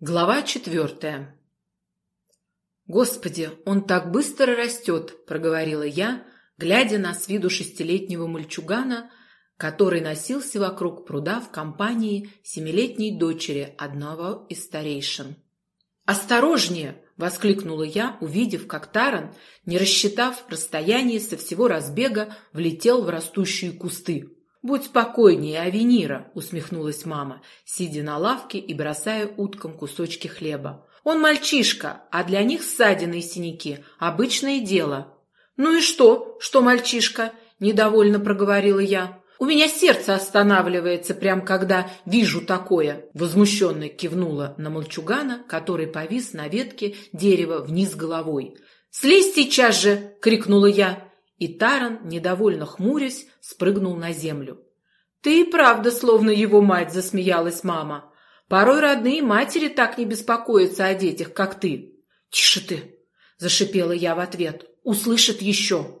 Глава четвертая. «Господи, он так быстро растет!» – проговорила я, глядя на с виду шестилетнего мальчугана, который носился вокруг пруда в компании семилетней дочери одного из старейшин. «Осторожнее!» – воскликнула я, увидев, как Таран, не рассчитав расстояние со всего разбега, влетел в растущие кусты. «Будь спокойнее, Авенира», — усмехнулась мама, сидя на лавке и бросая уткам кусочки хлеба. «Он мальчишка, а для них ссадины и синяки — обычное дело». «Ну и что, что мальчишка?» — недовольно проговорила я. «У меня сердце останавливается, прям когда вижу такое!» Возмущенно кивнула на мальчугана, который повис на ветке дерева вниз головой. «Слезь сейчас же!» — крикнула я. И Таран, недовольно хмурясь, спрыгнул на землю. «Ты и правда словно его мать», — засмеялась мама. «Порой родные матери так не беспокоятся о детях, как ты». «Тише ты!» — зашипела я в ответ. «Услышит еще».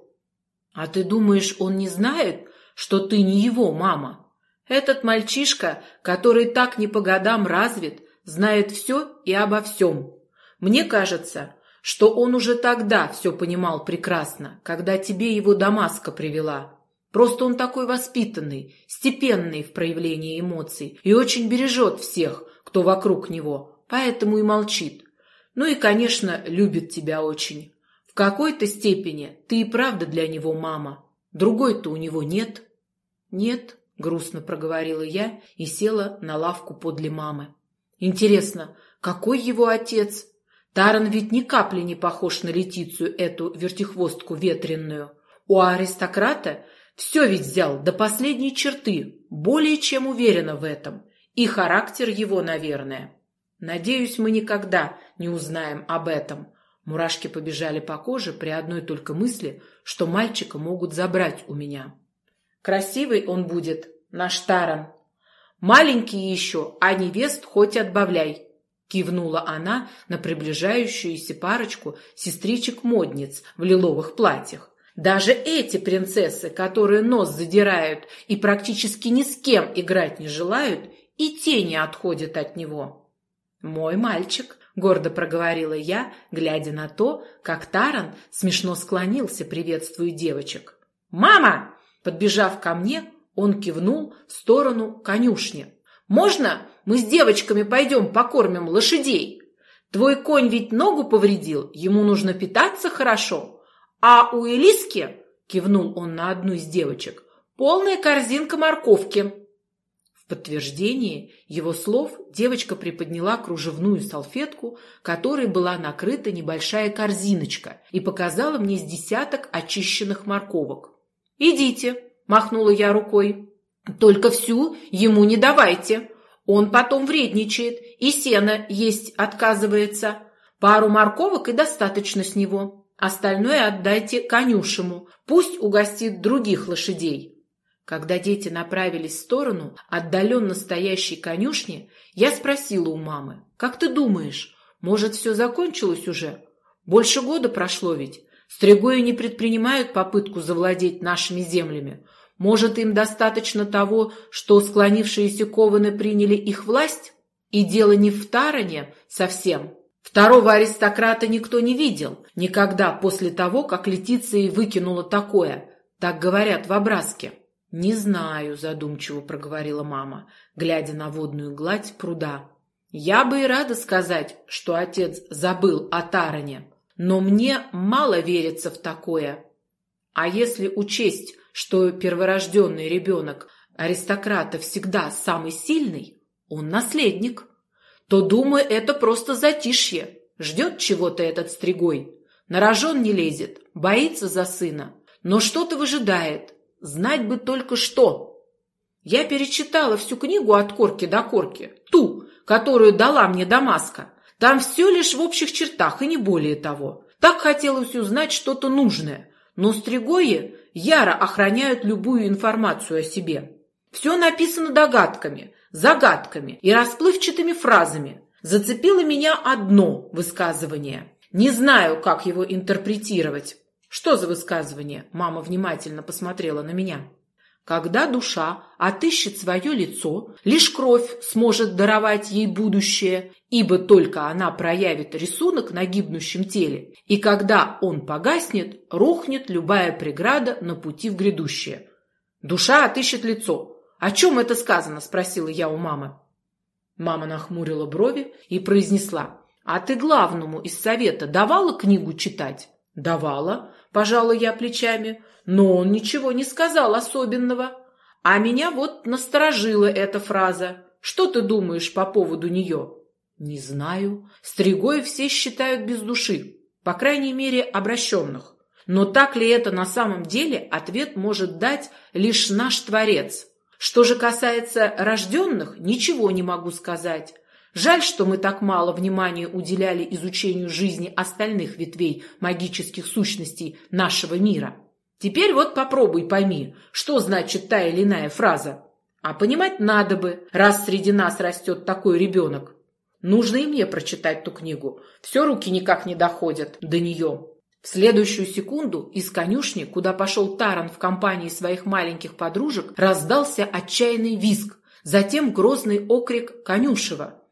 «А ты думаешь, он не знает, что ты не его мама?» «Этот мальчишка, который так не по годам развит, знает все и обо всем. Мне кажется, что он уже тогда все понимал прекрасно, когда тебе его Дамаска привела. Просто он такой воспитанный, степенный в проявлении эмоций и очень бережет всех, кто вокруг него, поэтому и молчит. Ну и, конечно, любит тебя очень. В какой-то степени ты и правда для него мама. Другой-то у него нет. Нет, грустно проговорила я и села на лавку подле мамы. Интересно, какой его отец? Таран ведь ни капли не похож на Летицию, эту вертихвостку ветренную. У аристократа все ведь взял до последней черты, более чем уверена в этом. И характер его, наверное. Надеюсь, мы никогда не узнаем об этом. Мурашки побежали по коже при одной только мысли, что мальчика могут забрать у меня. Красивый он будет, наш Таран. Маленький еще, а невест хоть отбавляй. Кивнула она на приближающуюся парочку сестричек-модниц в лиловых платьях. Даже эти принцессы, которые нос задирают и практически ни с кем играть не желают, и тени отходят от него. «Мой мальчик», — гордо проговорила я, глядя на то, как Таран смешно склонился, приветствуя девочек. «Мама!» — подбежав ко мне, он кивнул в сторону конюшни. «Можно мы с девочками пойдем покормим лошадей. Твой конь ведь ногу повредил, ему нужно питаться хорошо. А у Элиски, кивнул он на одну из девочек, полная корзинка морковки. В подтверждение его слов девочка приподняла кружевную салфетку, которой была накрыта небольшая корзиночка, и показала мне с десяток очищенных морковок. «Идите», — махнула я рукой. «Только всю ему не давайте. Он потом вредничает и сено есть отказывается. Пару морковок и достаточно с него. Остальное отдайте конюшему, пусть угостит других лошадей. Когда дети направились в сторону отдаленно стоящей конюшни, я спросила у мамы, «Как ты думаешь, может, все закончилось уже? Больше года прошло ведь. Стригои не предпринимают попытку завладеть нашими землями. Может, им достаточно того, что склонившиеся кованы приняли их власть? И дело не в Тароне совсем. Второго аристократа никто не видел. Никогда после того, как Летиция выкинула такое. Так говорят в образке. «Не знаю», — задумчиво проговорила мама, глядя на водную гладь пруда. «Я бы и рада сказать, что отец забыл о Тароне, но мне мало верится в такое. А если учесть, что перворожденный ребенок аристократа всегда самый сильный, он наследник, то, думаю, это просто затишье. Ждет чего-то этот стригой. На рожон не лезет, боится за сына, но что-то выжидает. Знать бы только что. Я перечитала всю книгу от корки до корки, ту, которую дала мне Дамаска. Там все лишь в общих чертах и не более того. Так хотелось узнать что-то нужное. Но стригои яро охраняют любую информацию о себе. Все написано догадками, загадками и расплывчатыми фразами. Зацепило меня одно высказывание. Не знаю, как его интерпретировать. Что за высказывание? Мама внимательно посмотрела на меня. Когда душа отыщет свое лицо, лишь кровь сможет даровать ей будущее, ибо только она проявит рисунок на гибнущем теле, и когда он погаснет, рухнет любая преграда на пути в грядущее. Душа отыщет лицо. «О чем это сказано?» – спросила я у мамы. Мама нахмурила брови и произнесла. «А ты главному из совета давала книгу читать?» «Давала», – пожала я плечами, но он ничего не сказал особенного. А меня вот насторожила эта фраза. Что ты думаешь по поводу нее? Не знаю. Стригои все считают без души, по крайней мере, обращенных. Но так ли это на самом деле, ответ может дать лишь наш Творец. Что же касается рожденных, ничего не могу сказать. Жаль, что мы так мало внимания уделяли изучению жизни остальных ветвей магических сущностей нашего мира. Теперь вот попробуй пойми, что значит та или иная фраза. А понимать надо бы, раз среди нас растет такой ребенок. Нужно и мне прочитать ту книгу. Все руки никак не доходят до нее. В следующую секунду из конюшни, куда пошел Таран в компании своих маленьких подружек, раздался отчаянный визг, затем грозный окрик конюшева.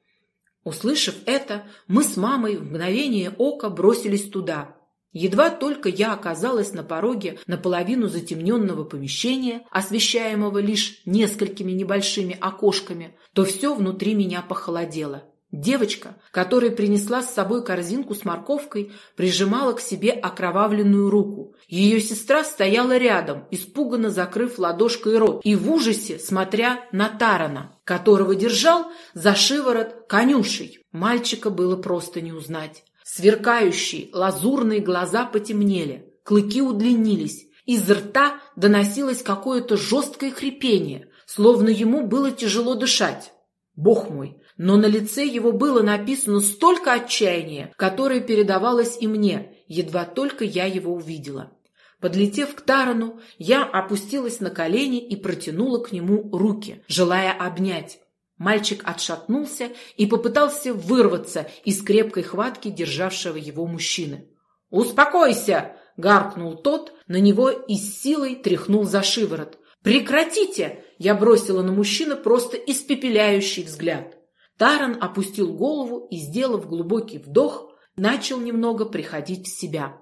Услышав это, мы с мамой в мгновение ока бросились туда. Едва только я оказалась на пороге наполовину затемненного помещения, освещаемого лишь несколькими небольшими окошками, то все внутри меня похолодело. Девочка, которая принесла с собой корзинку с морковкой, прижимала к себе окровавленную руку. Ее сестра стояла рядом, испуганно закрыв ладошкой рот и в ужасе смотря на Тарана, которого держал за шиворот конюшей. Мальчика было просто не узнать. Сверкающие лазурные глаза потемнели, клыки удлинились, из рта доносилось какое-то жесткое хрипение, словно ему было тяжело дышать. Бог мой! Но на лице его было написано столько отчаяния, которое передавалось и мне, едва только я его увидела. Подлетев к Тарану, я опустилась на колени и протянула к нему руки, желая обнять. Мальчик отшатнулся и попытался вырваться из крепкой хватки державшего его мужчины. «Успокойся!» — гаркнул тот, на него и с силой тряхнул за шиворот. «Прекратите!» — я бросила на мужчину просто испепеляющий взгляд. Таран опустил голову и, сделав глубокий вдох, начал немного приходить в себя.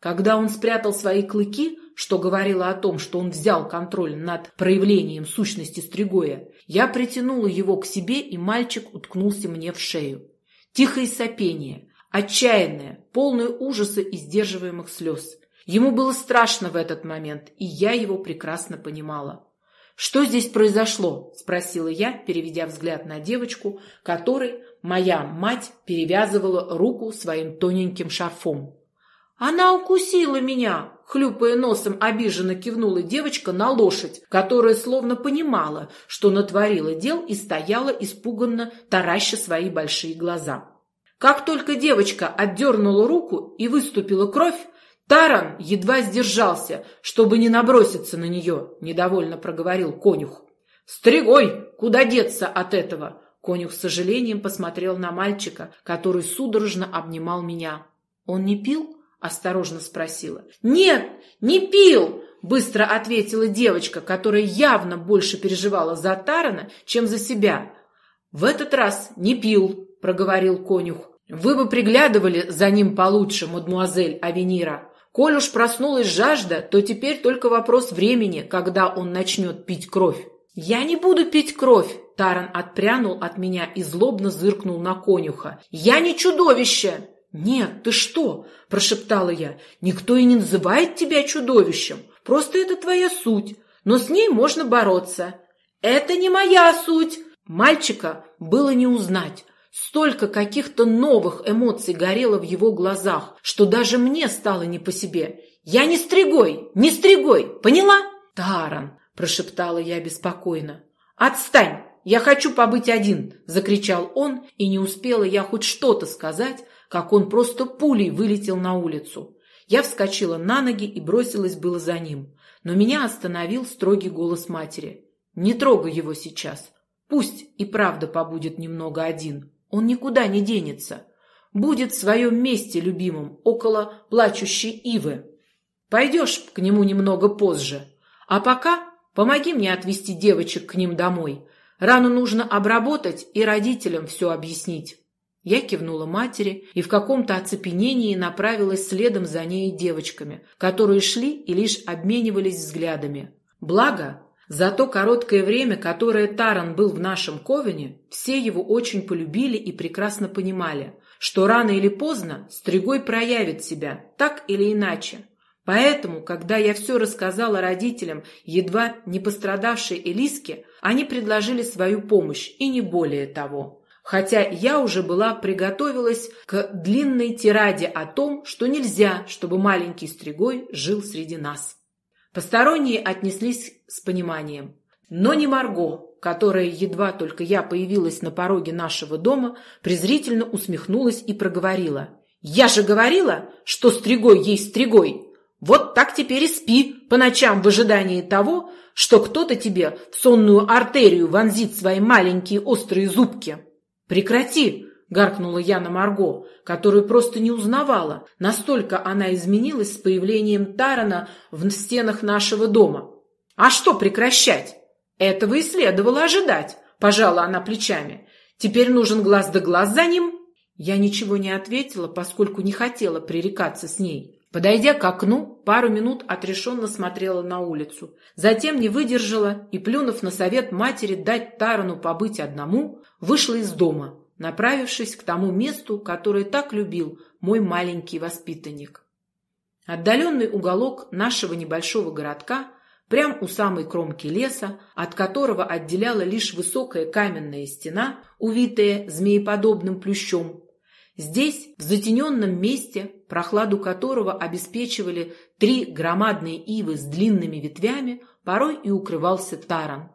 Когда он спрятал свои клыки, что говорило о том, что он взял контроль над проявлением сущности Стригоя, я притянула его к себе, и мальчик уткнулся мне в шею. Тихое сопение, отчаянное, полное ужаса и сдерживаемых слез. Ему было страшно в этот момент, и я его прекрасно понимала. «Что здесь произошло?» – спросила я, переведя взгляд на девочку, которой моя мать перевязывала руку своим тоненьким шарфом. «Она укусила меня!» Хлюпая носом, обиженно кивнула девочка на лошадь, которая словно понимала, что натворила дел и стояла испуганно, тараща свои большие глаза. Как только девочка отдернула руку и выступила кровь, Таран едва сдержался, чтобы не наброситься на нее, недовольно проговорил конюх. «Стригой! Куда деться от этого?» Конюх с сожалением посмотрел на мальчика, который судорожно обнимал меня. «Он не пил?» осторожно спросила. «Нет, не пил!» – быстро ответила девочка, которая явно больше переживала за Тарана, чем за себя. «В этот раз не пил», – проговорил конюх. «Вы бы приглядывали за ним получше, мадмуазель Авенира. Коль уж проснулась жажда, то теперь только вопрос времени, когда он начнет пить кровь». «Я не буду пить кровь!» Таран отпрянул от меня и злобно зыркнул на конюха. «Я не чудовище!» «Нет, ты что?» – прошептала я. «Никто и не называет тебя чудовищем. Просто это твоя суть, но с ней можно бороться». «Это не моя суть!» Мальчика было не узнать. Столько каких-то новых эмоций горело в его глазах, что даже мне стало не по себе. «Я не стригой! Не стригой! Поняла?» «Таран!» – прошептала я беспокойно. «Отстань! Я хочу побыть один!» – закричал он, и не успела я хоть что-то сказать, как он просто пулей вылетел на улицу. Я вскочила на ноги и бросилась было за ним, но меня остановил строгий голос матери. «Не трогай его сейчас. Пусть и правда побудет немного один. Он никуда не денется. Будет в своем месте любимым, около плачущей ивы. Пойдешь к нему немного позже. А пока помоги мне отвезти девочек к ним домой. Рану нужно обработать и родителям все объяснить». Я кивнула матери и в каком-то оцепенении направилась следом за ней девочками, которые шли и лишь обменивались взглядами. Благо, за то короткое время, которое Таран был в нашем Ковене, все его очень полюбили и прекрасно понимали, что рано или поздно Стригой проявит себя, так или иначе. Поэтому, когда я все рассказала родителям, едва не пострадавшей Элиске, они предложили свою помощь, и не более того хотя я уже была приготовилась к длинной тираде о том, что нельзя, чтобы маленький стригой жил среди нас. Посторонние отнеслись с пониманием. Но не Марго, которая, едва только я появилась на пороге нашего дома, презрительно усмехнулась и проговорила. «Я же говорила, что стригой есть стригой! Вот так теперь и спи по ночам в ожидании того, что кто-то тебе в сонную артерию вонзит свои маленькие острые зубки!» «Прекрати!» – гаркнула я на Марго, которую просто не узнавала. Настолько она изменилась с появлением Тарана в стенах нашего дома. «А что прекращать?» «Этого и следовало ожидать», – пожала она плечами. «Теперь нужен глаз да глаз за ним». Я ничего не ответила, поскольку не хотела пререкаться с ней. Подойдя к окну, пару минут отрешенно смотрела на улицу. Затем не выдержала и, плюнув на совет матери дать Тарану побыть одному, вышла из дома, направившись к тому месту, которое так любил мой маленький воспитанник. Отдаленный уголок нашего небольшого городка, прямо у самой кромки леса, от которого отделяла лишь высокая каменная стена, увитая змееподобным плющом, Здесь, в затененном месте, прохладу которого обеспечивали три громадные ивы с длинными ветвями, порой и укрывался таран.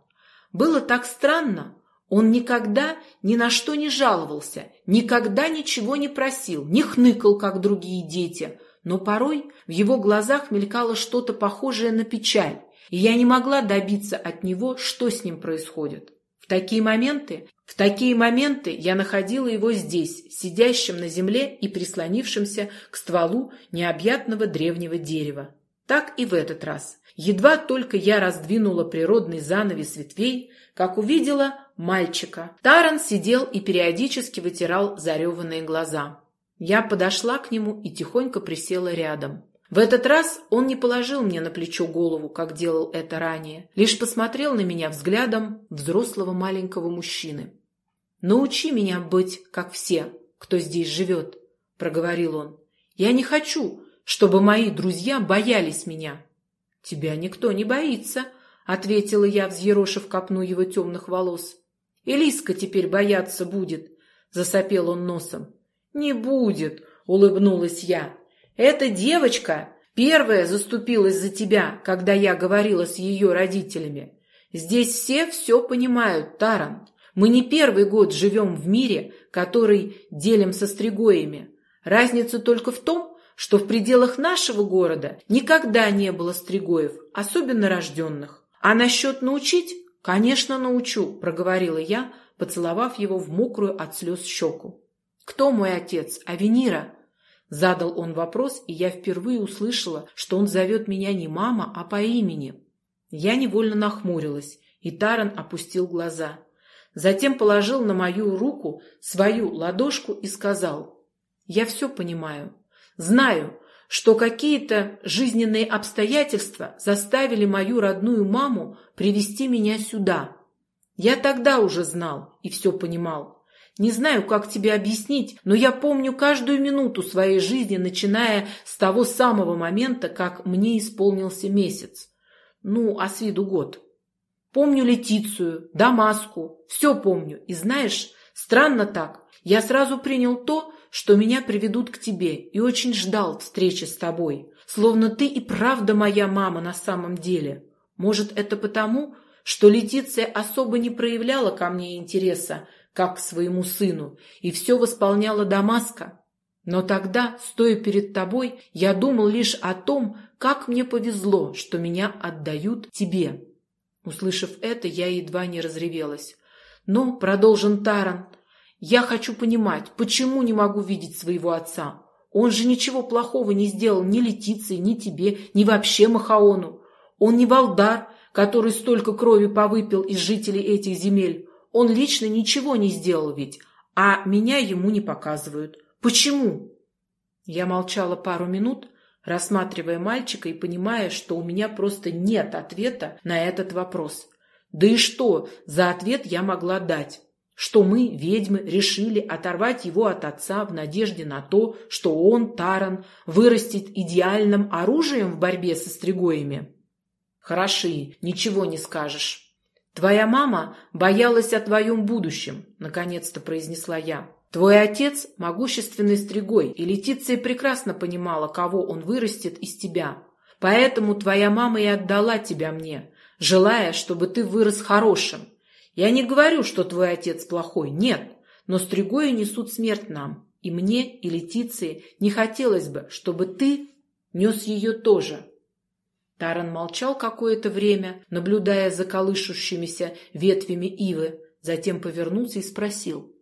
Было так странно. Он никогда ни на что не жаловался, никогда ничего не просил, не хныкал, как другие дети, но порой в его глазах мелькало что-то похожее на печаль, и я не могла добиться от него, что с ним происходит. В такие моменты в такие моменты я находила его здесь, сидящим на земле и прислонившимся к стволу необъятного древнего дерева. Так и в этот раз. Едва только я раздвинула природный занавес ветвей, как увидела мальчика. Таран сидел и периодически вытирал зареванные глаза. Я подошла к нему и тихонько присела рядом. В этот раз он не положил мне на плечо голову, как делал это ранее, лишь посмотрел на меня взглядом взрослого маленького мужчины. «Научи меня быть, как все, кто здесь живет», — проговорил он. «Я не хочу, чтобы мои друзья боялись меня». «Тебя никто не боится», — ответила я, взъерошив копну его темных волос. «Элиска теперь бояться будет», — засопел он носом. «Не будет», — улыбнулась я. «Эта девочка первая заступилась за тебя, когда я говорила с ее родителями. Здесь все все понимают, Таран. Мы не первый год живем в мире, который делим со стригоями. Разница только в том, что в пределах нашего города никогда не было стригоев, особенно рожденных. А насчет научить? Конечно, научу, проговорила я, поцеловав его в мокрую от слез щеку. Кто мой отец? Авенира? Задал он вопрос, и я впервые услышала, что он зовет меня не мама, а по имени. Я невольно нахмурилась, и Таран опустил глаза. Затем положил на мою руку свою ладошку и сказал, «Я все понимаю. Знаю, что какие-то жизненные обстоятельства заставили мою родную маму привести меня сюда. Я тогда уже знал и все понимал. Не знаю, как тебе объяснить, но я помню каждую минуту своей жизни, начиная с того самого момента, как мне исполнился месяц. Ну, а с виду год. Помню Летицию, Дамаску, все помню. И знаешь, странно так. Я сразу принял то, что меня приведут к тебе, и очень ждал встречи с тобой. Словно ты и правда моя мама на самом деле. Может, это потому, что Летиция особо не проявляла ко мне интереса, как к своему сыну, и все восполняла Дамаска? Но тогда, стоя перед тобой, я думал лишь о том, как мне повезло, что меня отдают тебе. Услышав это, я едва не разревелась. «Но», — продолжил Таран, — «я хочу понимать, почему не могу видеть своего отца? Он же ничего плохого не сделал ни Летиции, ни тебе, ни вообще Махаону. Он не Валдар, который столько крови повыпил из жителей этих земель. Он лично ничего не сделал ведь, а меня ему не показывают. Почему?» Я молчала пару минут, рассматривая мальчика и понимая, что у меня просто нет ответа на этот вопрос. Да и что за ответ я могла дать? Что мы, ведьмы, решили оторвать его от отца в надежде на то, что он, Таран, вырастет идеальным оружием в борьбе со стригоями? Хороши, ничего не скажешь. «Твоя мама боялась о твоем будущем», — наконец-то произнесла я. «Твой отец — могущественный стригой, и Летиция прекрасно понимала, кого он вырастет из тебя. Поэтому твоя мама и отдала тебя мне, желая, чтобы ты вырос хорошим. Я не говорю, что твой отец плохой, нет, но стригои несут смерть нам, и мне, и Летиции не хотелось бы, чтобы ты нес ее тоже». Таран молчал какое-то время, наблюдая за колышущимися ветвями ивы, затем повернулся и спросил.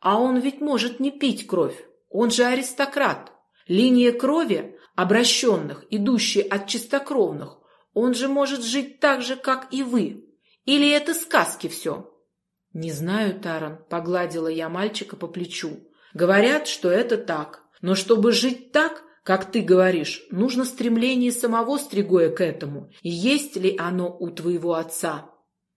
«А он ведь может не пить кровь, он же аристократ. Линия крови, обращенных, идущая от чистокровных, он же может жить так же, как и вы. Или это сказки все?» «Не знаю, Таран», — погладила я мальчика по плечу. «Говорят, что это так. Но чтобы жить так, как ты говоришь, нужно стремление самого Стригоя к этому. И есть ли оно у твоего отца?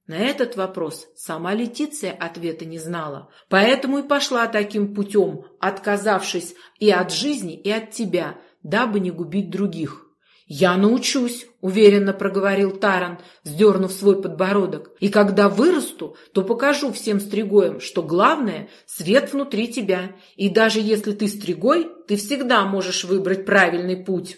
На этот вопрос сама Летиция ответа не знала, поэтому и пошла таким путем, отказавшись и от жизни, и от тебя, дабы не губить других. «Я научусь», — уверенно проговорил Таран, вздернув свой подбородок. «И когда вырасту, то покажу всем стригоям, что главное — свет внутри тебя. И даже если ты стригой, ты всегда можешь выбрать правильный путь».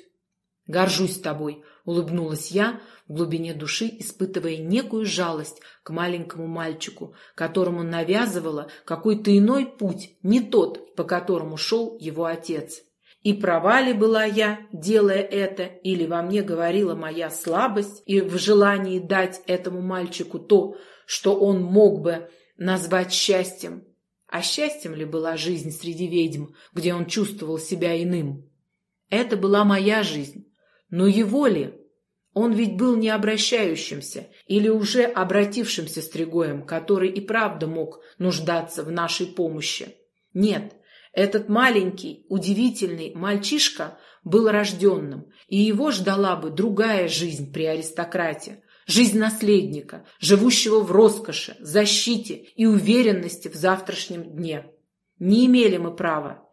«Горжусь тобой», — улыбнулась я, в глубине души испытывая некую жалость к маленькому мальчику, которому навязывала какой-то иной путь, не тот, по которому шел его отец. И права ли была я, делая это, или во мне говорила моя слабость и в желании дать этому мальчику то, что он мог бы назвать счастьем? А счастьем ли была жизнь среди ведьм, где он чувствовал себя иным? Это была моя жизнь. Но его ли? Он ведь был не обращающимся или уже обратившимся стригоем, который и правда мог нуждаться в нашей помощи. Нет, этот маленький, удивительный мальчишка был рожденным, и его ждала бы другая жизнь при аристократе, жизнь наследника, живущего в роскоши, защите и уверенности в завтрашнем дне. Не имели мы права.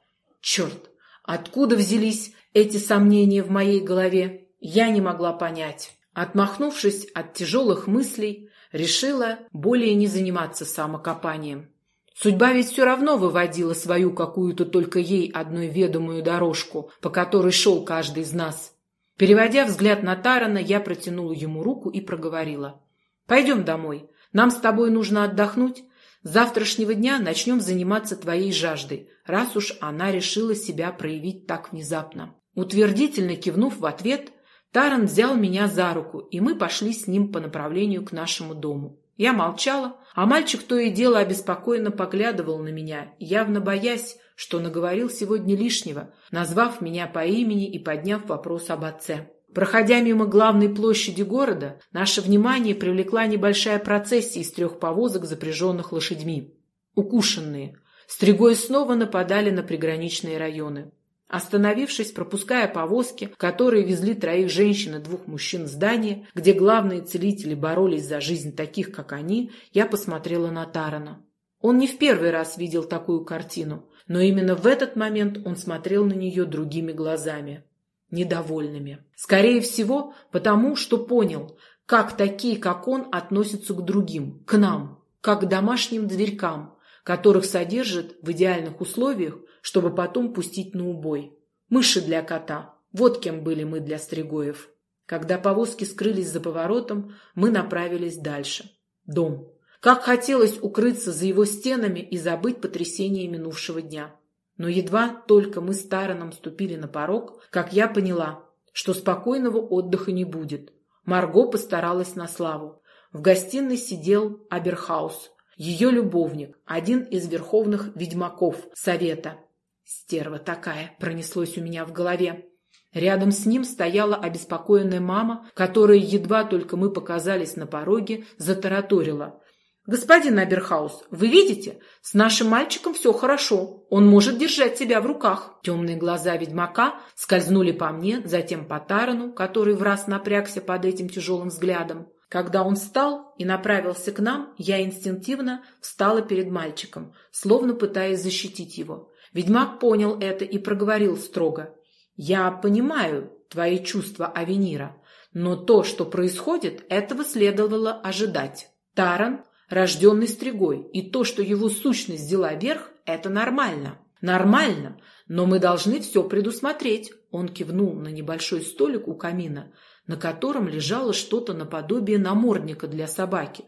Черт, откуда взялись эти сомнения в моей голове, я не могла понять. Отмахнувшись от тяжелых мыслей, решила более не заниматься самокопанием. Судьба ведь все равно выводила свою какую-то только ей одной ведомую дорожку, по которой шел каждый из нас. Переводя взгляд на Тарана, я протянула ему руку и проговорила. «Пойдем домой. Нам с тобой нужно отдохнуть. С завтрашнего дня начнем заниматься твоей жаждой, раз уж она решила себя проявить так внезапно». Утвердительно кивнув в ответ, Таран взял меня за руку, и мы пошли с ним по направлению к нашему дому. Я молчала, а мальчик то и дело обеспокоенно поглядывал на меня, явно боясь, что наговорил сегодня лишнего, назвав меня по имени и подняв вопрос об отце. Проходя мимо главной площади города, наше внимание привлекла небольшая процессия из трех повозок, запряженных лошадьми. Укушенные. Стригои снова нападали на приграничные районы. Остановившись, пропуская повозки, которые везли троих женщин и двух мужчин в здание, где главные целители боролись за жизнь таких, как они, я посмотрела на Тарана. Он не в первый раз видел такую картину, но именно в этот момент он смотрел на нее другими глазами, недовольными. Скорее всего, потому что понял, как такие, как он, относятся к другим, к нам, как к домашним зверькам, которых содержат в идеальных условиях чтобы потом пустить на убой. Мыши для кота. Вот кем были мы для Стригоев. Когда повозки скрылись за поворотом, мы направились дальше. Дом. Как хотелось укрыться за его стенами и забыть потрясение минувшего дня. Но едва только мы с Тараном ступили на порог, как я поняла, что спокойного отдыха не будет. Марго постаралась на славу. В гостиной сидел Аберхаус, ее любовник, один из верховных ведьмаков Совета. Стерва такая, пронеслось у меня в голове. Рядом с ним стояла обеспокоенная мама, которая, едва только мы показались на пороге, затараторила. «Господин Аберхаус, вы видите, с нашим мальчиком все хорошо. Он может держать себя в руках». Темные глаза ведьмака скользнули по мне, затем по Тарану, который враз напрягся под этим тяжелым взглядом. Когда он встал и направился к нам, я инстинктивно встала перед мальчиком, словно пытаясь защитить его. Ведьмак понял это и проговорил строго. «Я понимаю твои чувства Авенира, но то, что происходит, этого следовало ожидать. Таран рожденный стригой, и то, что его сущность взяла верх, это нормально. Нормально, но мы должны все предусмотреть. Он кивнул на небольшой столик у камина, на котором лежало что-то наподобие намордника для собаки.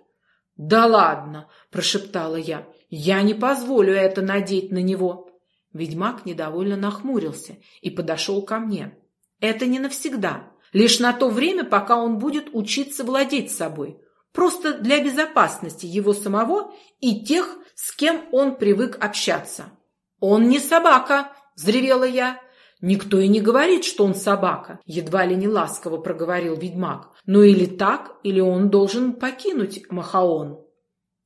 «Да ладно!» – прошептала я. «Я не позволю это надеть на него!» Ведьмак недовольно нахмурился и подошел ко мне. «Это не навсегда. Лишь на то время, пока он будет учиться владеть собой. Просто для безопасности его самого и тех, с кем он привык общаться. «Он не собака!» – взревела я. «Никто и не говорит, что он собака», – едва ли не ласково проговорил ведьмак. «Ну или так, или он должен покинуть Махаон».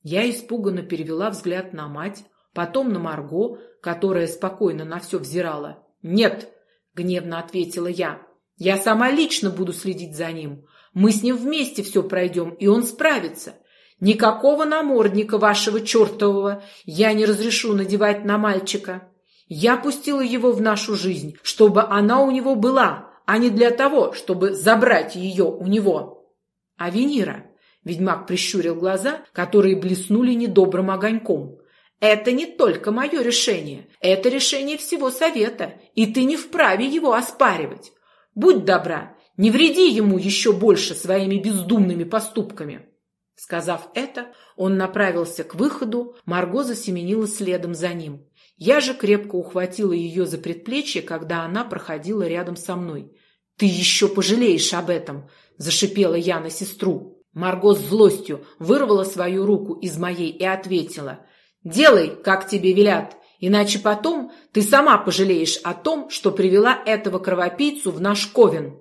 Я испуганно перевела взгляд на мать, потом на Марго, которая спокойно на все взирала. «Нет!» – гневно ответила я. «Я сама лично буду следить за ним. Мы с ним вместе все пройдем, и он справится. Никакого намордника вашего чертового я не разрешу надевать на мальчика. Я пустила его в нашу жизнь, чтобы она у него была, а не для того, чтобы забрать ее у него. А Венера, ведьмак прищурил глаза, которые блеснули недобрым огоньком. Это не только мое решение, это решение всего совета, и ты не вправе его оспаривать. Будь добра, не вреди ему еще больше своими бездумными поступками. Сказав это, он направился к выходу, Марго засеменила следом за ним. Я же крепко ухватила ее за предплечье, когда она проходила рядом со мной. «Ты еще пожалеешь об этом!» – зашипела я на сестру. Марго с злостью вырвала свою руку из моей и ответила. «Делай, как тебе велят, иначе потом ты сама пожалеешь о том, что привела этого кровопийцу в наш ковен».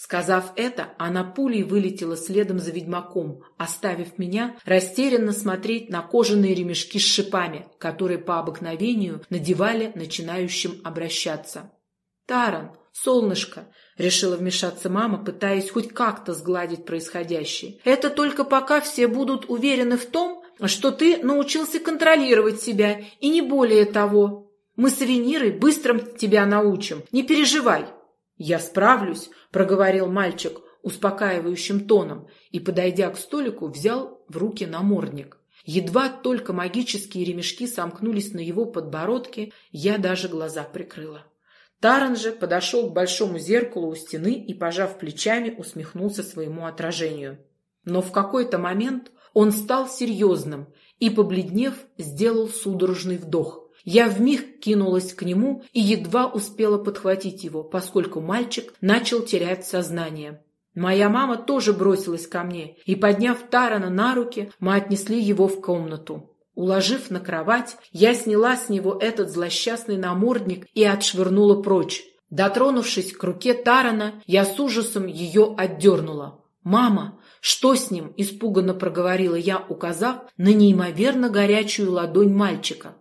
Сказав это, она пулей вылетела следом за ведьмаком, оставив меня растерянно смотреть на кожаные ремешки с шипами, которые по обыкновению надевали начинающим обращаться. «Таран, солнышко!» — решила вмешаться мама, пытаясь хоть как-то сгладить происходящее. «Это только пока все будут уверены в том, что ты научился контролировать себя, и не более того. Мы с Авенирой быстро тебя научим, не переживай!» «Я справлюсь», — проговорил мальчик успокаивающим тоном и, подойдя к столику, взял в руки намордник. Едва только магические ремешки сомкнулись на его подбородке, я даже глаза прикрыла. Таран же подошел к большому зеркалу у стены и, пожав плечами, усмехнулся своему отражению. Но в какой-то момент он стал серьезным и, побледнев, сделал судорожный вдох. Я вмиг кинулась к нему и едва успела подхватить его, поскольку мальчик начал терять сознание. Моя мама тоже бросилась ко мне, и, подняв Тарана на руки, мы отнесли его в комнату. Уложив на кровать, я сняла с него этот злосчастный намордник и отшвырнула прочь. Дотронувшись к руке Тарана, я с ужасом ее отдернула. «Мама, что с ним?» – испуганно проговорила я, указав на неимоверно горячую ладонь мальчика.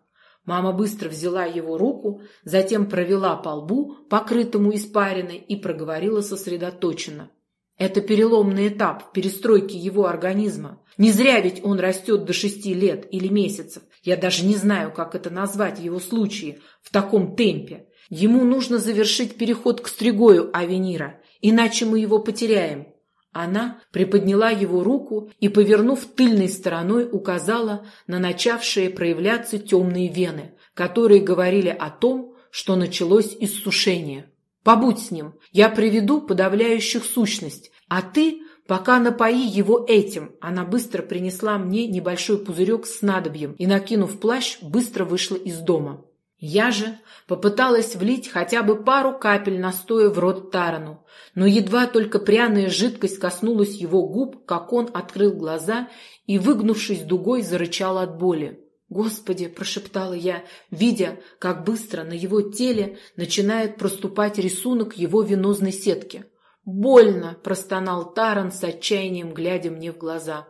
Мама быстро взяла его руку, затем провела по лбу, покрытому испариной, и проговорила сосредоточенно. Это переломный этап перестройки его организма. Не зря ведь он растет до шести лет или месяцев. Я даже не знаю, как это назвать в его случае, в таком темпе. Ему нужно завершить переход к стригою Авенира, иначе мы его потеряем. Она приподняла его руку и, повернув тыльной стороной, указала на начавшие проявляться темные вены, которые говорили о том, что началось иссушение. «Побудь с ним, я приведу подавляющих сущность, а ты пока напои его этим». Она быстро принесла мне небольшой пузырек с снадобьем и, накинув плащ, быстро вышла из дома. Я же попыталась влить хотя бы пару капель настоя в рот Тарану, но едва только пряная жидкость коснулась его губ, как он открыл глаза и, выгнувшись дугой, зарычал от боли. «Господи!» – прошептала я, видя, как быстро на его теле начинает проступать рисунок его венозной сетки. «Больно!» – простонал Таран с отчаянием, глядя мне в глаза.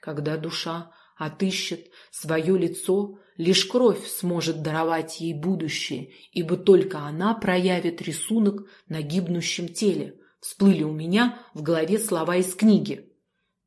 Когда душа отыщет свое лицо, лишь кровь сможет даровать ей будущее, ибо только она проявит рисунок на гибнущем теле. Всплыли у меня в голове слова из книги.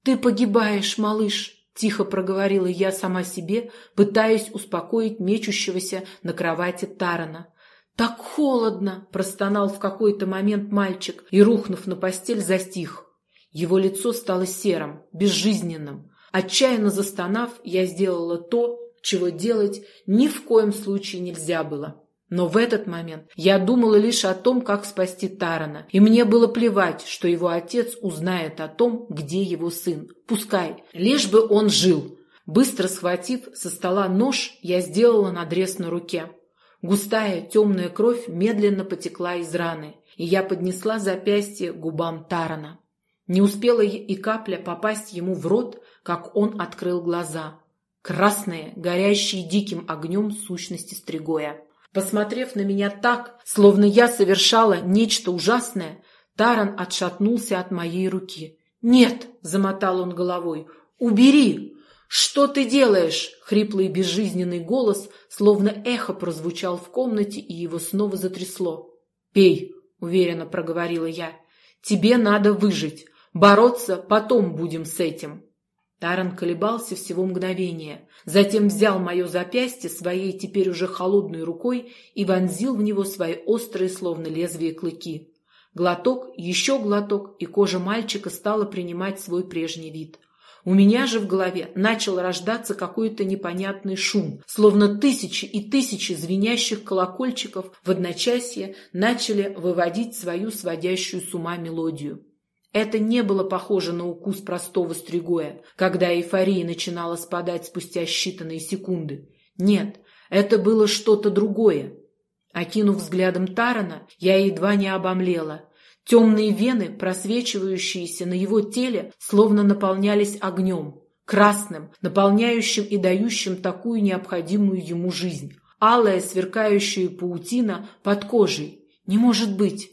«Ты погибаешь, малыш!» – тихо проговорила я сама себе, пытаясь успокоить мечущегося на кровати Тарана. «Так холодно!» – простонал в какой-то момент мальчик и, рухнув на постель, застиг. Его лицо стало серым, безжизненным. Отчаянно застонав, я сделала то, чего делать ни в коем случае нельзя было. Но в этот момент я думала лишь о том, как спасти Тарана, и мне было плевать, что его отец узнает о том, где его сын. Пускай, лишь бы он жил. Быстро схватив со стола нож, я сделала надрез на руке. Густая темная кровь медленно потекла из раны, и я поднесла запястье к губам Тарана. Не успела и капля попасть ему в рот, как он открыл глаза. Красные, горящие диким огнем сущности Стригоя. Посмотрев на меня так, словно я совершала нечто ужасное, Таран отшатнулся от моей руки. «Нет!» – замотал он головой. «Убери!» «Что ты делаешь?» – хриплый безжизненный голос, словно эхо прозвучал в комнате, и его снова затрясло. «Пей!» – уверенно проговорила я. «Тебе надо выжить. Бороться потом будем с этим». Таран колебался всего мгновение, затем взял мое запястье своей теперь уже холодной рукой и вонзил в него свои острые, словно лезвие клыки. Глоток, еще глоток, и кожа мальчика стала принимать свой прежний вид. У меня же в голове начал рождаться какой-то непонятный шум, словно тысячи и тысячи звенящих колокольчиков в одночасье начали выводить свою сводящую с ума мелодию. Это не было похоже на укус простого стригоя, когда эйфория начинала спадать спустя считанные секунды. Нет, это было что-то другое. Окинув взглядом Тарана, я едва не обомлела. Темные вены, просвечивающиеся на его теле, словно наполнялись огнем, красным, наполняющим и дающим такую необходимую ему жизнь. Алая сверкающая паутина под кожей. Не может быть!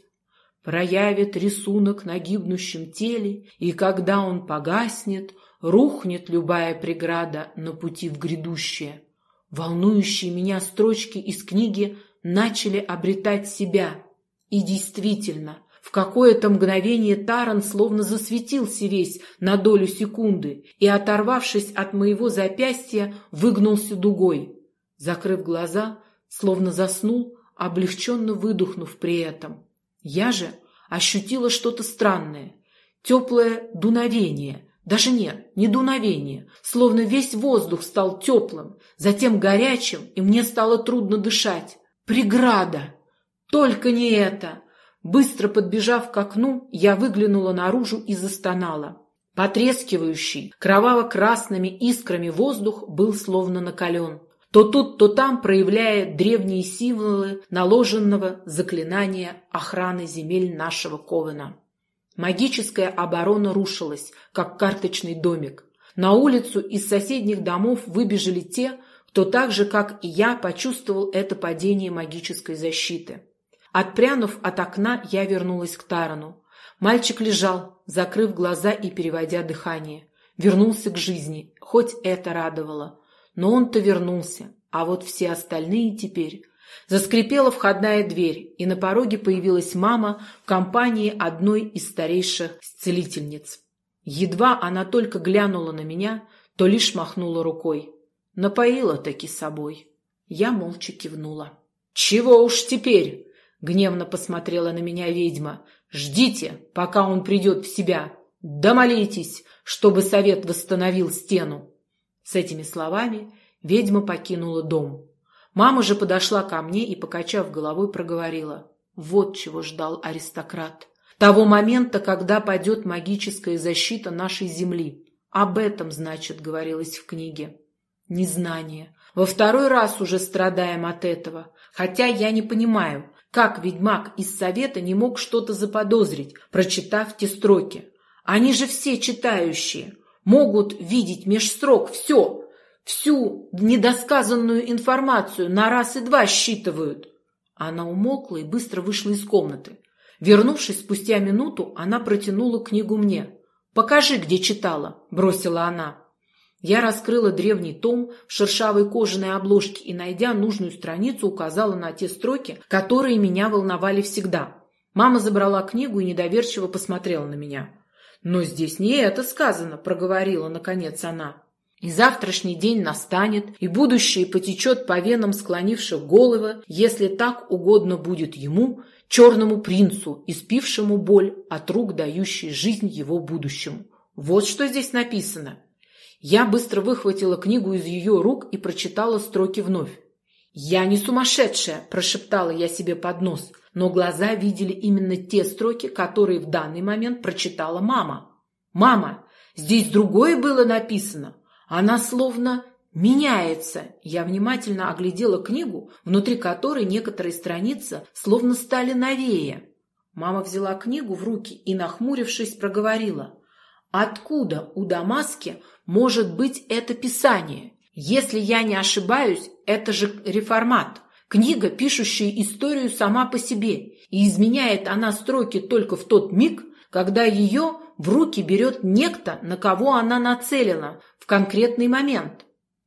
Проявит рисунок на гибнущем теле, и когда он погаснет, рухнет любая преграда на пути в грядущее. Волнующие меня строчки из книги начали обретать себя. И действительно, в какое-то мгновение Таран словно засветился весь на долю секунды и, оторвавшись от моего запястья, выгнулся дугой. Закрыв глаза, словно заснул, облегченно выдохнув при этом. Я же ощутила что-то странное, теплое дуновение. Даже нет, не дуновение, словно весь воздух стал теплым, затем горячим, и мне стало трудно дышать. Преграда! Только не это! Быстро подбежав к окну, я выглянула наружу и застонала. Потрескивающий, кроваво-красными искрами воздух был словно накален то тут, то там проявляя древние символы наложенного заклинания охраны земель нашего Ковена. Магическая оборона рушилась, как карточный домик. На улицу из соседних домов выбежали те, кто так же, как и я, почувствовал это падение магической защиты. Отпрянув от окна, я вернулась к Тарану. Мальчик лежал, закрыв глаза и переводя дыхание. Вернулся к жизни, хоть это радовало. Но он-то вернулся, а вот все остальные теперь... Заскрипела входная дверь, и на пороге появилась мама в компании одной из старейших целительниц. Едва она только глянула на меня, то лишь махнула рукой. Напоила таки собой. Я молча кивнула. «Чего уж теперь?» — гневно посмотрела на меня ведьма. «Ждите, пока он придет в себя. Да молитесь, чтобы совет восстановил стену». С этими словами ведьма покинула дом. Мама же подошла ко мне и, покачав головой, проговорила. Вот чего ждал аристократ. Того момента, когда падет магическая защита нашей земли. Об этом, значит, говорилось в книге. Незнание. Во второй раз уже страдаем от этого. Хотя я не понимаю, как ведьмак из совета не мог что-то заподозрить, прочитав те строки. Они же все читающие могут видеть меж строк все. Всю недосказанную информацию на раз и два считывают. Она умолкла и быстро вышла из комнаты. Вернувшись спустя минуту, она протянула книгу мне. «Покажи, где читала», – бросила она. Я раскрыла древний том в шершавой кожаной обложке и, найдя нужную страницу, указала на те строки, которые меня волновали всегда. Мама забрала книгу и недоверчиво посмотрела на меня. «Но здесь не это сказано», – проговорила, наконец, она. «И завтрашний день настанет, и будущее потечет по венам склонивших головы, если так угодно будет ему, черному принцу, испившему боль от рук, дающей жизнь его будущему». Вот что здесь написано. Я быстро выхватила книгу из ее рук и прочитала строки вновь. «Я не сумасшедшая!» – прошептала я себе под нос, но глаза видели именно те строки, которые в данный момент прочитала мама. «Мама, здесь другое было написано. Она словно меняется». Я внимательно оглядела книгу, внутри которой некоторые страницы словно стали новее. Мама взяла книгу в руки и, нахмурившись, проговорила. «Откуда у Дамаски может быть это писание? Если я не ошибаюсь, это же реформат, книга, пишущая историю сама по себе, и изменяет она строки только в тот миг, когда ее в руки берет некто, на кого она нацелена в конкретный момент.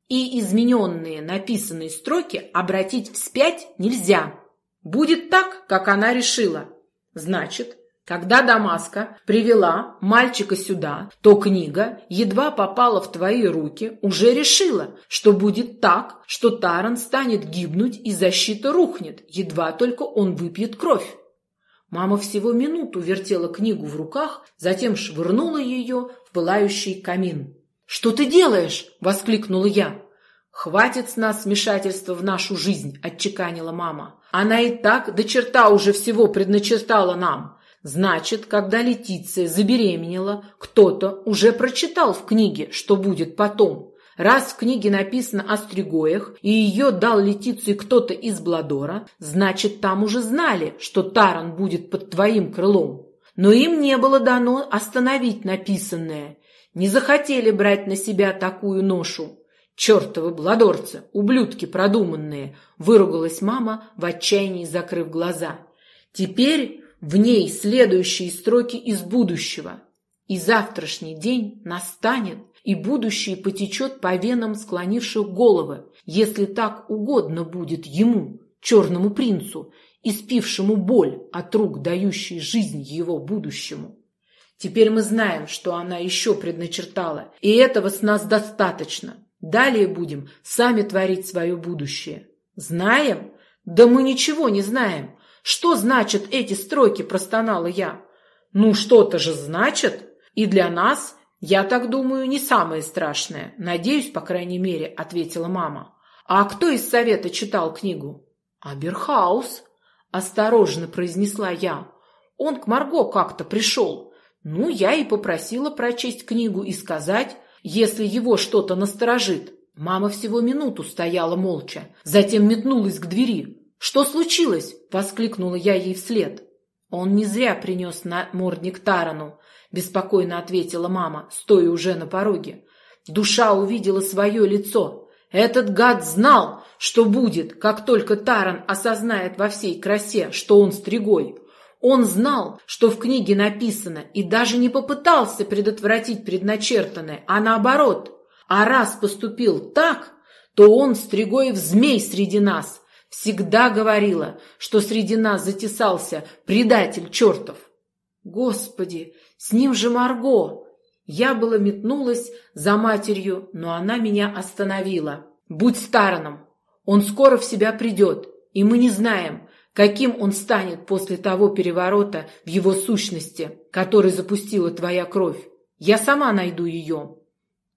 И измененные написанные строки обратить вспять нельзя. Будет так, как она решила. Значит, когда Дамаска привела мальчика сюда, то книга, едва попала в твои руки, уже решила, что будет так, что Таран станет гибнуть и защита рухнет, едва только он выпьет кровь. Мама всего минуту вертела книгу в руках, затем швырнула ее в пылающий камин. «Что ты делаешь?» – воскликнула я. «Хватит с нас вмешательства в нашу жизнь», – отчеканила мама. «Она и так до черта уже всего предначертала нам. Значит, когда Летиция забеременела, кто-то уже прочитал в книге, что будет потом. Раз в книге написано о Стригоях, и ее дал Летиции кто-то из Бладора, значит, там уже знали, что Таран будет под твоим крылом. Но им не было дано остановить написанное. Не захотели брать на себя такую ношу. «Чертовы бладорцы, ублюдки продуманные!» – выругалась мама, в отчаянии закрыв глаза. «Теперь в ней следующие строки из будущего. И завтрашний день настанет, и будущее потечет по венам склонивших головы, если так угодно будет ему, черному принцу, испившему боль от рук, дающей жизнь его будущему. Теперь мы знаем, что она еще предначертала, и этого с нас достаточно. Далее будем сами творить свое будущее. Знаем? Да мы ничего не знаем. Что значат эти строки, простонала я. Ну, что-то же значит. И для нас, я так думаю, не самое страшное. Надеюсь, по крайней мере, ответила мама. А кто из совета читал книгу? Аберхаус, осторожно произнесла я. Он к Марго как-то пришел. Ну, я и попросила прочесть книгу и сказать, если его что-то насторожит. Мама всего минуту стояла молча, затем метнулась к двери. «Что случилось?» – воскликнула я ей вслед. «Он не зря принес на мордник Тарану», – беспокойно ответила мама, стоя уже на пороге. Душа увидела свое лицо. Этот гад знал, что будет, как только Таран осознает во всей красе, что он стригой. Он знал, что в книге написано, и даже не попытался предотвратить предначертанное, а наоборот. А раз поступил так, то он стригой в змей среди нас, Всегда говорила, что среди нас затесался предатель чертов. Господи, с ним же Марго! Я было метнулась за матерью, но она меня остановила. Будь стараном, он скоро в себя придет, и мы не знаем, каким он станет после того переворота в его сущности, который запустила твоя кровь. Я сама найду ее.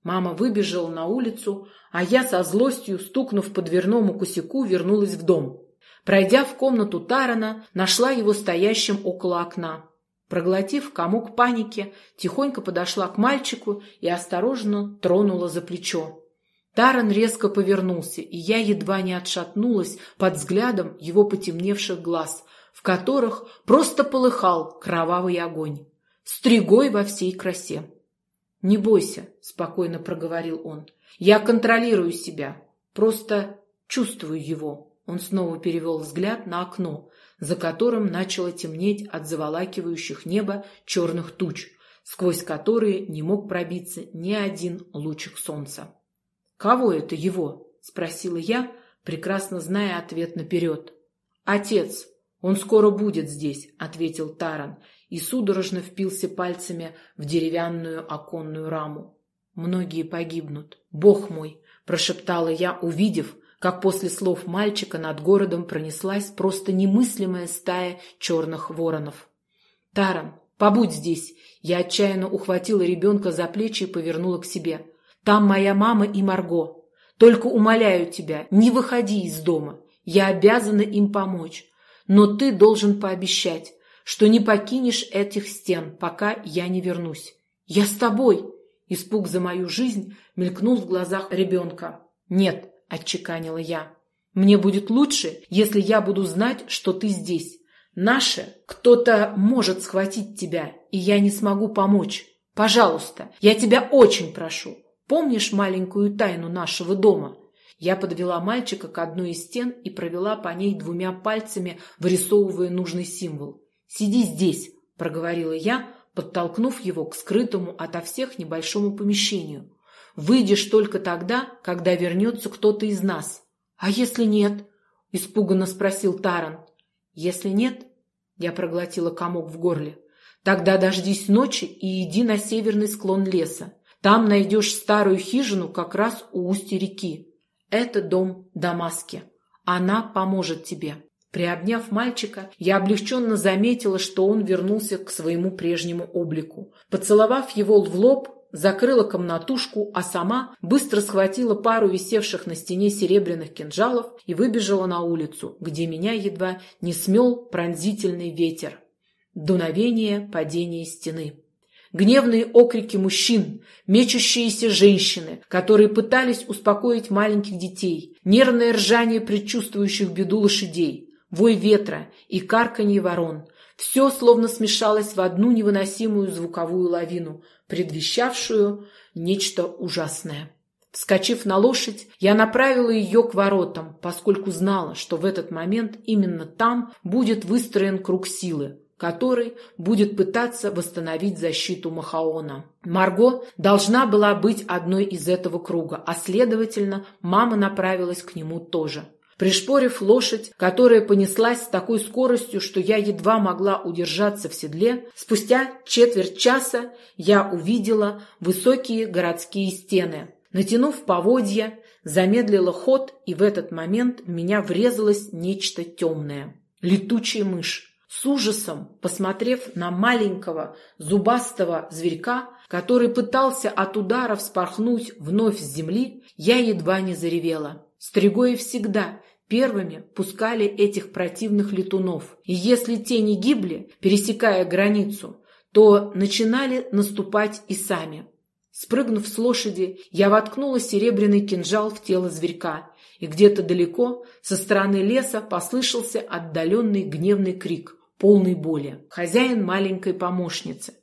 Мама выбежала на улицу, а я со злостью, стукнув по дверному косяку, вернулась в дом. Пройдя в комнату Тарана, нашла его стоящим около окна. Проглотив комок паники, тихонько подошла к мальчику и осторожно тронула за плечо. Таран резко повернулся, и я едва не отшатнулась под взглядом его потемневших глаз, в которых просто полыхал кровавый огонь. Стригой во всей красе. «Не бойся», — спокойно проговорил он. «Я контролирую себя. Просто чувствую его». Он снова перевел взгляд на окно, за которым начало темнеть от заволакивающих небо черных туч, сквозь которые не мог пробиться ни один лучик солнца. «Кого это его?» — спросила я, прекрасно зная ответ наперед. «Отец, он скоро будет здесь», — ответил Таран и судорожно впился пальцами в деревянную оконную раму. «Многие погибнут. Бог мой!» — прошептала я, увидев, как после слов мальчика над городом пронеслась просто немыслимая стая черных воронов. «Таран, побудь здесь!» Я отчаянно ухватила ребенка за плечи и повернула к себе. «Там моя мама и Марго. Только умоляю тебя, не выходи из дома. Я обязана им помочь. Но ты должен пообещать, что не покинешь этих стен, пока я не вернусь. Я с тобой!» Испуг за мою жизнь мелькнул в глазах ребенка. «Нет, — отчеканила я. «Мне будет лучше, если я буду знать, что ты здесь. Наше, кто-то может схватить тебя, и я не смогу помочь. Пожалуйста, я тебя очень прошу. Помнишь маленькую тайну нашего дома?» Я подвела мальчика к одной из стен и провела по ней двумя пальцами, вырисовывая нужный символ. «Сиди здесь», — проговорила я, подтолкнув его к скрытому ото всех небольшому помещению. Выйдешь только тогда, когда вернется кто-то из нас. А если нет? Испуганно спросил Таран. Если нет, я проглотила комок в горле. Тогда дождись ночи и иди на северный склон леса. Там найдешь старую хижину как раз у устья реки. Это дом Дамаски. Она поможет тебе. Приобняв мальчика, я облегченно заметила, что он вернулся к своему прежнему облику. Поцеловав его в лоб, закрыла комнатушку, а сама быстро схватила пару висевших на стене серебряных кинжалов и выбежала на улицу, где меня едва не смел пронзительный ветер. Дуновение падения стены. Гневные окрики мужчин, мечущиеся женщины, которые пытались успокоить маленьких детей, нервное ржание предчувствующих беду лошадей, вой ветра и карканье ворон – все словно смешалось в одну невыносимую звуковую лавину, предвещавшую нечто ужасное. Вскочив на лошадь, я направила ее к воротам, поскольку знала, что в этот момент именно там будет выстроен круг силы, который будет пытаться восстановить защиту Махаона. Марго должна была быть одной из этого круга, а следовательно, мама направилась к нему тоже. Пришпорив лошадь, которая понеслась с такой скоростью, что я едва могла удержаться в седле, спустя четверть часа я увидела высокие городские стены. Натянув поводья, замедлила ход, и в этот момент в меня врезалось нечто темное. Летучая мышь. С ужасом, посмотрев на маленького зубастого зверька, который пытался от удара вспорхнуть вновь с земли, я едва не заревела. Стригои всегда первыми пускали этих противных летунов. И если те не гибли, пересекая границу, то начинали наступать и сами. Спрыгнув с лошади, я воткнула серебряный кинжал в тело зверька, и где-то далеко, со стороны леса, послышался отдаленный гневный крик, полный боли. Хозяин маленькой помощницы.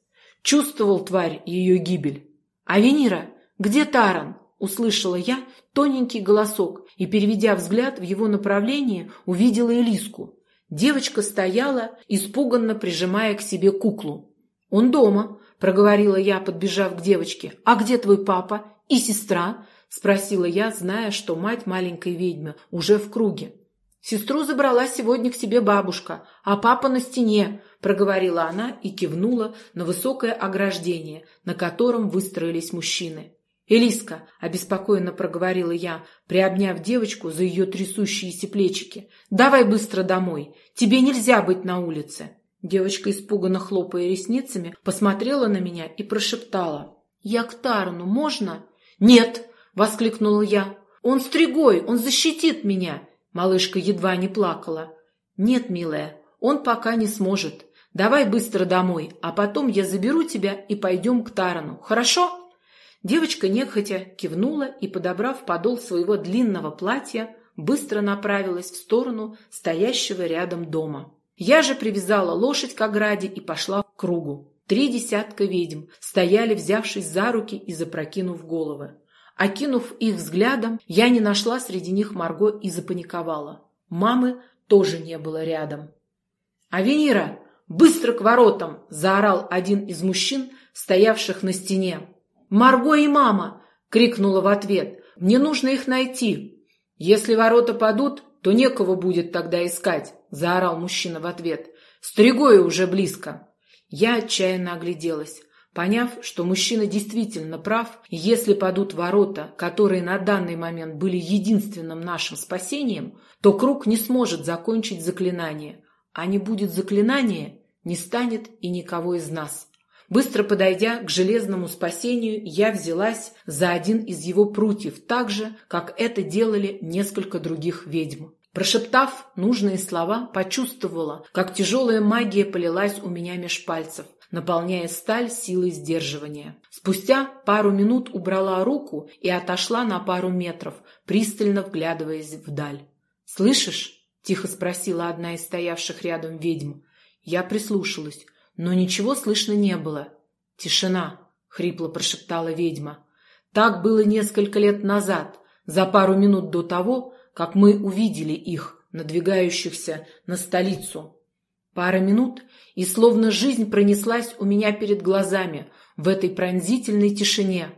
Чувствовал тварь ее гибель. «Авенира, где Таран?» Услышала я тоненький голосок и, переведя взгляд в его направление, увидела Элиску. Девочка стояла, испуганно прижимая к себе куклу. «Он дома», — проговорила я, подбежав к девочке. «А где твой папа и сестра?» — спросила я, зная, что мать маленькой ведьмы уже в круге. «Сестру забрала сегодня к себе бабушка, а папа на стене», — проговорила она и кивнула на высокое ограждение, на котором выстроились мужчины. «Элиска», — обеспокоенно проговорила я, приобняв девочку за ее трясущиеся плечики, — «давай быстро домой. Тебе нельзя быть на улице». Девочка, испуганно хлопая ресницами, посмотрела на меня и прошептала. «Я к Тарану, можно?» «Нет!» — воскликнула я. «Он стригой, он защитит меня!» Малышка едва не плакала. «Нет, милая, он пока не сможет. Давай быстро домой, а потом я заберу тебя и пойдем к Тарану. Хорошо?» Девочка нехотя кивнула и, подобрав подол своего длинного платья, быстро направилась в сторону стоящего рядом дома. Я же привязала лошадь к ограде и пошла к кругу. три десятка ведьм стояли, взявшись за руки и запрокинув головы. Окинув их взглядом, я не нашла среди них Марго и запаниковала. Мамы тоже не было рядом. «Авенира, быстро к воротам!» – заорал один из мужчин, стоявших на стене. «Марго и мама!» – крикнула в ответ. «Мне нужно их найти. Если ворота падут, то некого будет тогда искать», – заорал мужчина в ответ. «Стригое уже близко». Я отчаянно огляделась. Поняв, что мужчина действительно прав, если падут ворота, которые на данный момент были единственным нашим спасением, то круг не сможет закончить заклинание, а не будет заклинания, не станет и никого из нас. Быстро подойдя к железному спасению, я взялась за один из его прутьев, так же, как это делали несколько других ведьм. Прошептав нужные слова, почувствовала, как тяжелая магия полилась у меня меж пальцев наполняя сталь силой сдерживания. Спустя пару минут убрала руку и отошла на пару метров, пристально вглядываясь вдаль. «Слышишь?» – тихо спросила одна из стоявших рядом ведьм. Я прислушалась, но ничего слышно не было. «Тишина!» – хрипло прошептала ведьма. «Так было несколько лет назад, за пару минут до того, как мы увидели их, надвигающихся на столицу. Пара минут, и словно жизнь пронеслась у меня перед глазами в этой пронзительной тишине.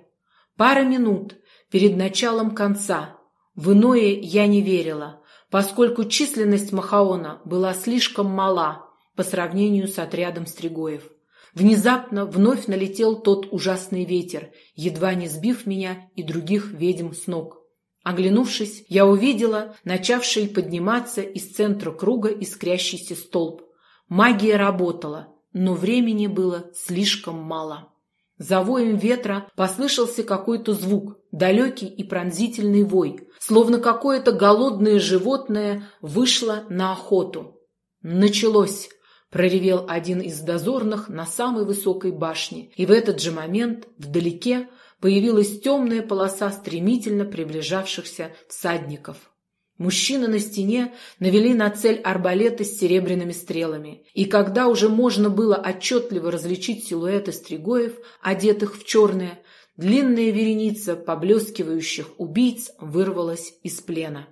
Пара минут перед началом конца. В иное я не верила, поскольку численность Махаона была слишком мала по сравнению с отрядом Стригоев. Внезапно вновь налетел тот ужасный ветер, едва не сбив меня и других ведьм с ног. Оглянувшись, я увидела начавший подниматься из центра круга искрящийся столб. Магия работала, но времени было слишком мало. За воем ветра послышался какой-то звук, далекий и пронзительный вой, словно какое-то голодное животное вышло на охоту. «Началось!» – проревел один из дозорных на самой высокой башне, и в этот же момент вдалеке появилась темная полоса стремительно приближавшихся всадников. Мужчины на стене навели на цель арбалеты с серебряными стрелами, и когда уже можно было отчетливо различить силуэты стригоев, одетых в черное, длинная вереница поблескивающих убийц вырвалась из плена.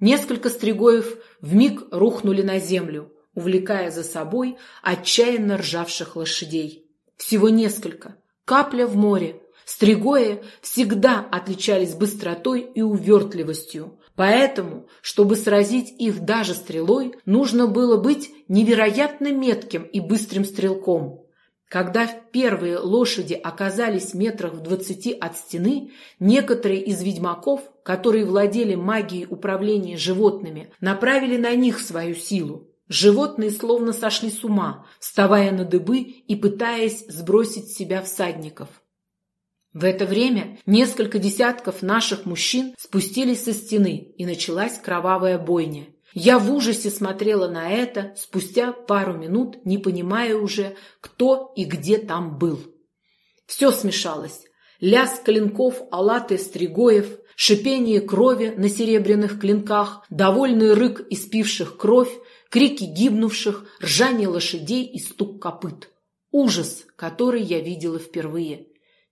Несколько стригоев вмиг рухнули на землю, увлекая за собой отчаянно ржавших лошадей. Всего несколько. Капля в море. Стригои всегда отличались быстротой и увертливостью, Поэтому, чтобы сразить их даже стрелой, нужно было быть невероятно метким и быстрым стрелком. Когда первые лошади оказались метрах в двадцати от стены, некоторые из ведьмаков, которые владели магией управления животными, направили на них свою силу. Животные словно сошли с ума, вставая на дыбы и пытаясь сбросить с себя всадников. В это время несколько десятков наших мужчин спустились со стены, и началась кровавая бойня. Я в ужасе смотрела на это, спустя пару минут, не понимая уже, кто и где там был. Все смешалось. Лязг клинков Алаты Стригоев, шипение крови на серебряных клинках, довольный рык испивших кровь, крики гибнувших, ржание лошадей и стук копыт. Ужас, который я видела впервые.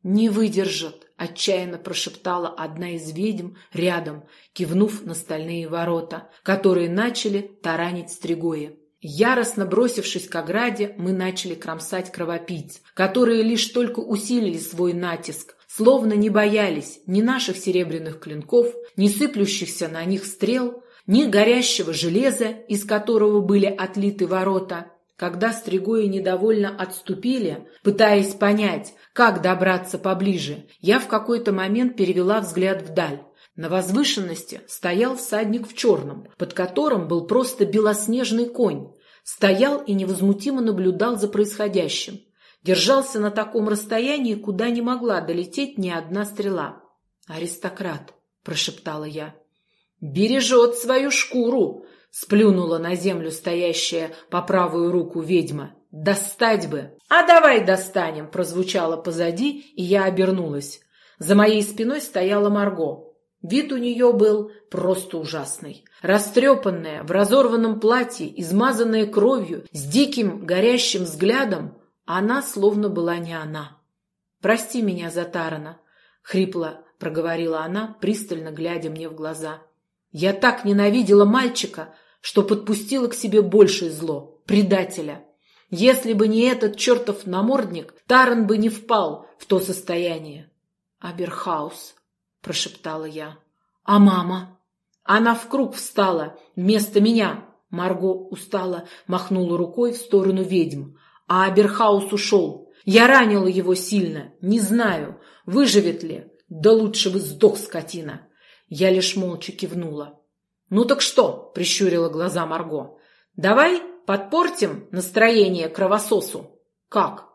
«Не выдержат!» – отчаянно прошептала одна из ведьм рядом, кивнув на стальные ворота, которые начали таранить стригои. Яростно бросившись к ограде, мы начали кромсать кровопийц, которые лишь только усилили свой натиск, словно не боялись ни наших серебряных клинков, ни сыплющихся на них стрел, ни горящего железа, из которого были отлиты ворота. Когда стригои недовольно отступили, пытаясь понять, как добраться поближе, я в какой-то момент перевела взгляд вдаль. На возвышенности стоял всадник в черном, под которым был просто белоснежный конь. Стоял и невозмутимо наблюдал за происходящим. Держался на таком расстоянии, куда не могла долететь ни одна стрела. «Аристократ», — прошептала я. «Бережет свою шкуру», — сплюнула на землю стоящая по правую руку ведьма. «Достать бы!» «А давай достанем!» прозвучало позади, и я обернулась. За моей спиной стояла Марго. Вид у нее был просто ужасный. Растрепанная, в разорванном платье, измазанная кровью, с диким горящим взглядом, Она словно была не она. «Прости меня за Тарана», — хрипло проговорила она, пристально глядя мне в глаза. «Я так ненавидела мальчика, что подпустила к себе большее зло — предателя. Если бы не этот чертов намордник, Таран бы не впал в то состояние». «Аберхаус», — прошептала я. «А мама?» «Она в круг встала вместо меня», — Марго устало махнула рукой в сторону ведьм. «А Аберхаус ушел. Я ранила его сильно. Не знаю, выживет ли. Да лучше бы сдох, скотина!» Я лишь молча кивнула. «Ну так что?» — прищурила глаза Марго. «Давай подпортим настроение кровососу». «Как?»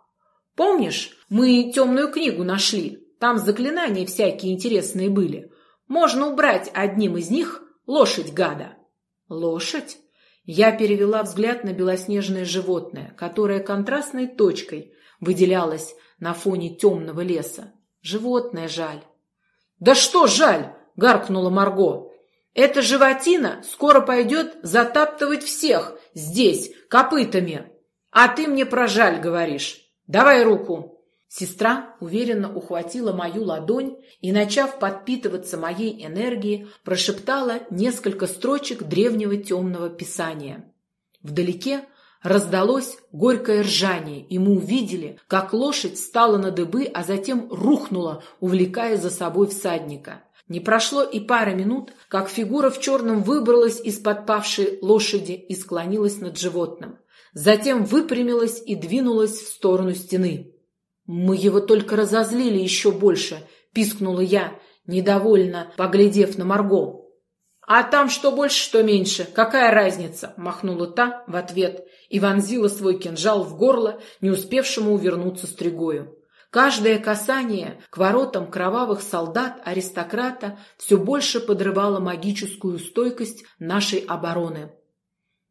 «Помнишь, мы темную книгу нашли? Там заклинания всякие интересные были. Можно убрать одним из них лошадь гада». «Лошадь?» Я перевела взгляд на белоснежное животное, которое контрастной точкой выделялось на фоне темного леса. Животное жаль. «Да что жаль!» — гаркнула Марго. «Эта животина скоро пойдет затаптывать всех здесь копытами. А ты мне про жаль говоришь. Давай руку!» Сестра уверенно ухватила мою ладонь и, начав подпитываться моей энергией, прошептала несколько строчек древнего темного писания. Вдалеке раздалось горькое ржание, и мы увидели, как лошадь встала на дыбы, а затем рухнула, увлекая за собой всадника. Не прошло и пары минут, как фигура в черном выбралась из-под павшей лошади и склонилась над животным. Затем выпрямилась и двинулась в сторону стены. «Мы его только разозлили еще больше», — пискнула я, недовольно поглядев на Марго. «А там что больше, что меньше, какая разница?» — махнула та в ответ и вонзила свой кинжал в горло, не успевшему увернуться стригою. Каждое касание к воротам кровавых солдат-аристократа все больше подрывало магическую стойкость нашей обороны.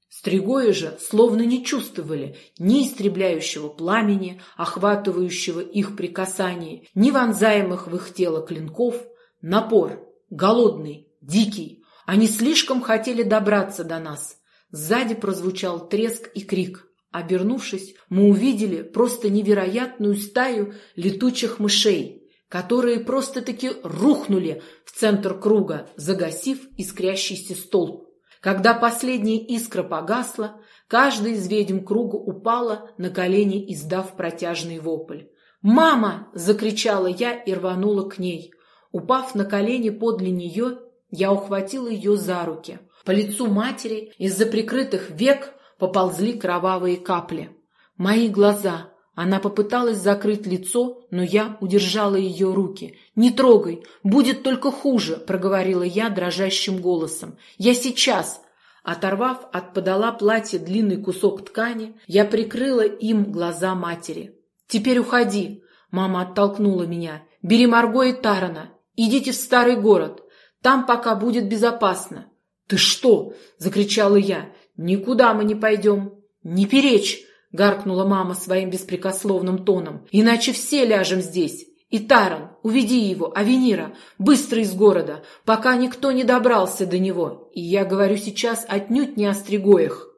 Стригои же словно не чувствовали ни истребляющего пламени, охватывающего их при касании, ни вонзаемых в их тело клинков. Напор, голодный, дикий. Они слишком хотели добраться до нас. Сзади прозвучал треск и крик. Обернувшись, мы увидели просто невероятную стаю летучих мышей, которые просто-таки рухнули в центр круга, загасив искрящийся столб. Когда последняя искра погасла, каждая из ведьм круга упала на колени, издав протяжный вопль. «Мама!» – закричала я и рванула к ней. Упав на колени подле нее, я ухватила ее за руки. По лицу матери из-за прикрытых век поползли кровавые капли. Мои глаза, она попыталась закрыть лицо, но я удержала ее руки. «Не трогай, будет только хуже», — проговорила я дрожащим голосом. «Я сейчас». Оторвав от подола платья длинный кусок ткани, я прикрыла им глаза матери. «Теперь уходи», — мама оттолкнула меня. «Бери Марго и Тарана. Идите в старый город. Там пока будет безопасно». «Ты что?» — закричала я. «Никуда мы не пойдем». «Не перечь!» — гаркнула мама своим беспрекословным тоном. «Иначе все ляжем здесь. И Таран, уведи его, Авенира, быстро из города, пока никто не добрался до него. И я говорю сейчас отнюдь не о стригоях».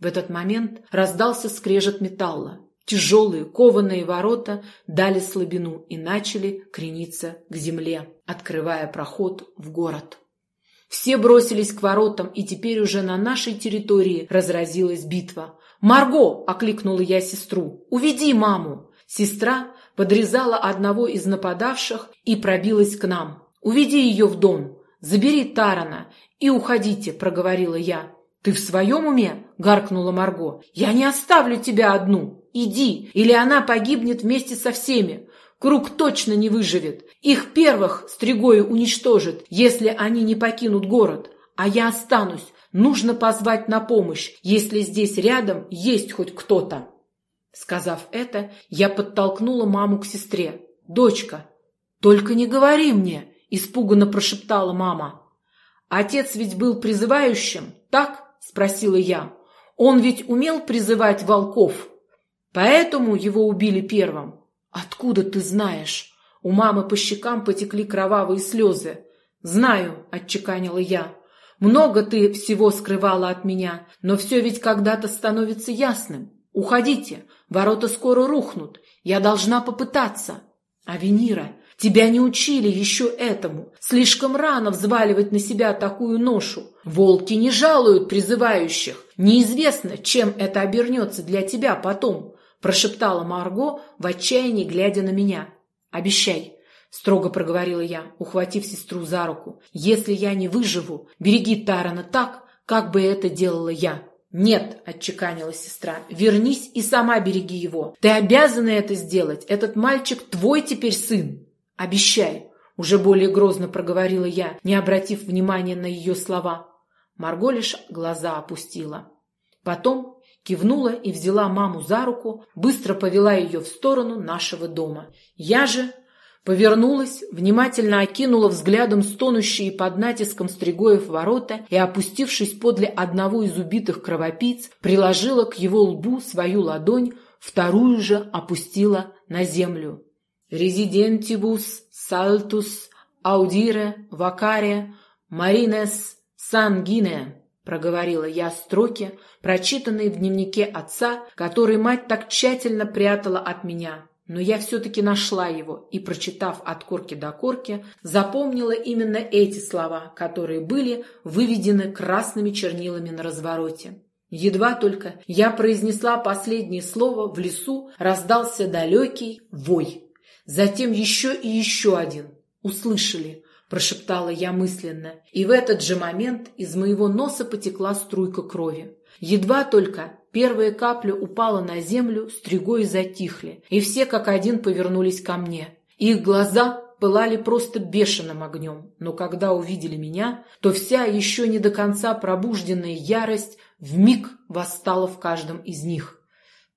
В этот момент раздался скрежет металла. Тяжелые кованые ворота дали слабину и начали крениться к земле, открывая проход в город. Все бросились к воротам, и теперь уже на нашей территории разразилась битва. «Марго!» – окликнула я сестру. «Уведи маму!» Сестра подрезала одного из нападавших и пробилась к нам. «Уведи ее в дом! Забери Тарана и уходите!» – проговорила я. «Ты в своем уме?» – гаркнула Марго. «Я не оставлю тебя одну! Иди, или она погибнет вместе со всеми! Круг точно не выживет! Их первых стригои уничтожит, если они не покинут город! А я останусь, Нужно позвать на помощь, если здесь рядом есть хоть кто-то. Сказав это, я подтолкнула маму к сестре. «Дочка, только не говори мне!» – испуганно прошептала мама. «Отец ведь был призывающим, так?» – спросила я. «Он ведь умел призывать волков, поэтому его убили первым». «Откуда ты знаешь?» У мамы по щекам потекли кровавые слезы. «Знаю», – отчеканила я. Много ты всего скрывала от меня, но все ведь когда-то становится ясным. Уходите, ворота скоро рухнут. Я должна попытаться. Авенира, тебя не учили еще этому. Слишком рано взваливать на себя такую ношу. Волки не жалуют призывающих. Неизвестно, чем это обернется для тебя потом, прошептала Марго в отчаянии, глядя на меня. Обещай, строго проговорила я, ухватив сестру за руку. Если я не выживу, береги Тарана так, как бы это делала я. «Нет», — отчеканила сестра, — «вернись и сама береги его. Ты обязана это сделать. Этот мальчик твой теперь сын. Обещай», — уже более грозно проговорила я, не обратив внимания на ее слова. Марго лишь глаза опустила. Потом кивнула и взяла маму за руку, быстро повела ее в сторону нашего дома. Я же Повернулась, внимательно окинула взглядом стонущие под натиском стригоев ворота и, опустившись подле одного из убитых кровопийц, приложила к его лбу свою ладонь, вторую же опустила на землю. «Резидентибус салтус аудире вакаре маринес сангине», проговорила я строки, прочитанные в дневнике отца, который мать так тщательно прятала от меня. Но я все-таки нашла его и, прочитав от корки до корки, запомнила именно эти слова, которые были выведены красными чернилами на развороте. Едва только я произнесла последнее слово, в лесу раздался далекий вой. Затем еще и еще один. «Услышали», – прошептала я мысленно, и в этот же момент из моего носа потекла струйка крови. Едва только первая капля упала на землю, стригои затихли, и все как один повернулись ко мне. Их глаза пылали просто бешеным огнем, но когда увидели меня, то вся еще не до конца пробужденная ярость вмиг восстала в каждом из них.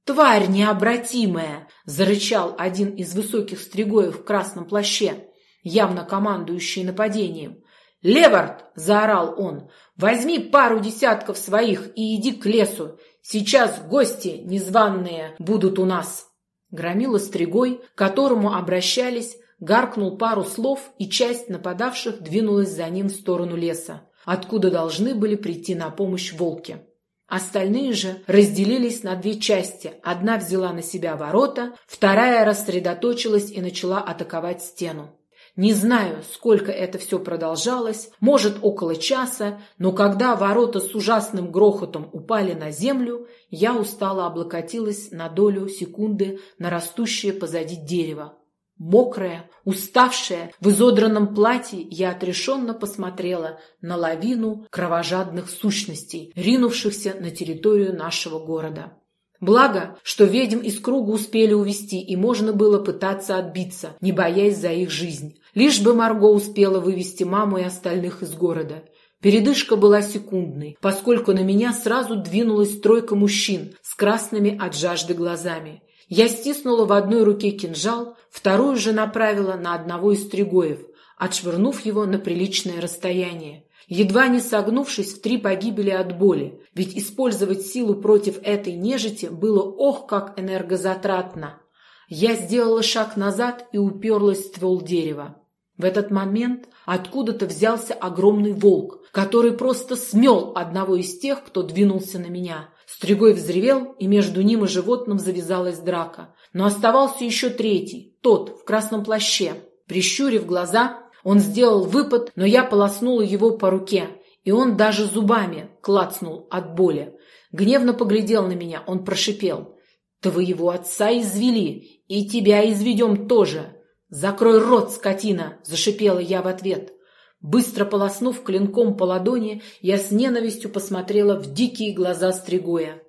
«Тварь необратимая!» – зарычал один из высоких стригоев в красном плаще, явно командующий нападением. «Левард!» – заорал он. «Возьми пару десятков своих и иди к лесу. Сейчас гости незваные будут у нас». Громила стригой, к которому обращались, гаркнул пару слов, и часть нападавших двинулась за ним в сторону леса, откуда должны были прийти на помощь волки. Остальные же разделились на две части. Одна взяла на себя ворота, вторая рассредоточилась и начала атаковать стену. Не знаю, сколько это все продолжалось, может, около часа, но когда ворота с ужасным грохотом упали на землю, я устало облокотилась на долю секунды на растущее позади дерево. Мокрая, уставшая, в изодранном платье, я отрешенно посмотрела на лавину кровожадных сущностей, ринувшихся на территорию нашего города. Благо, что ведьм из круга успели увести, и можно было пытаться отбиться, не боясь за их жизнь. Лишь бы Марго успела вывести маму и остальных из города. Передышка была секундной, поскольку на меня сразу двинулась тройка мужчин с красными от жажды глазами. Я стиснула в одной руке кинжал, вторую же направила на одного из тригоев, отшвырнув его на приличное расстояние едва не согнувшись в три погибели от боли, ведь использовать силу против этой нежити было ох как энергозатратно. Я сделала шаг назад и уперлась в ствол дерева. В этот момент откуда-то взялся огромный волк, который просто смел одного из тех, кто двинулся на меня. Стригой взревел, и между ним и животным завязалась драка. Но оставался еще третий, тот, в красном плаще. Прищурив глаза, он сделал выпад, но я полоснула его по руке, и он даже зубами клацнул от боли. Гневно поглядел на меня, он прошипел. «Твоего отца извели, и тебя изведем тоже!» «Закрой рот, скотина!» – зашипела я в ответ. Быстро полоснув клинком по ладони, я с ненавистью посмотрела в дикие глаза Стригоя.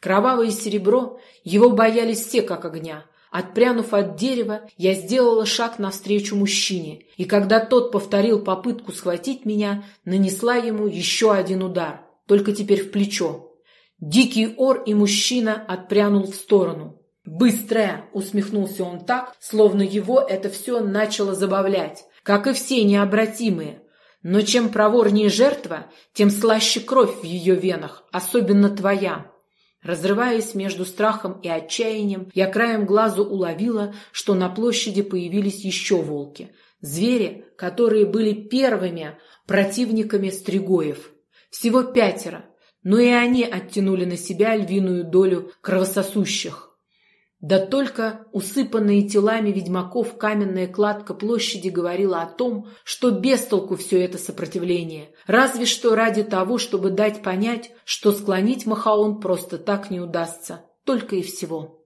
Кровавое серебро, его боялись все как огня. Отпрянув от дерева, я сделала шаг навстречу мужчине, и когда тот повторил попытку схватить меня, нанесла ему еще один удар, только теперь в плечо. Дикий ор и мужчина отпрянул в сторону. «Быстрая!» — усмехнулся он так, словно его это все начало забавлять, как и все необратимые. Но чем проворнее жертва, тем слаще кровь в ее венах, особенно твоя. Разрываясь между страхом и отчаянием, я краем глазу уловила, что на площади появились еще волки. Звери, которые были первыми противниками стригоев. Всего пятеро, но и они оттянули на себя львиную долю кровососущих. Да только усыпанные телами ведьмаков каменная кладка площади говорила о том, что без толку все это сопротивление, разве что ради того, чтобы дать понять, что склонить Махаон просто так не удастся, только и всего.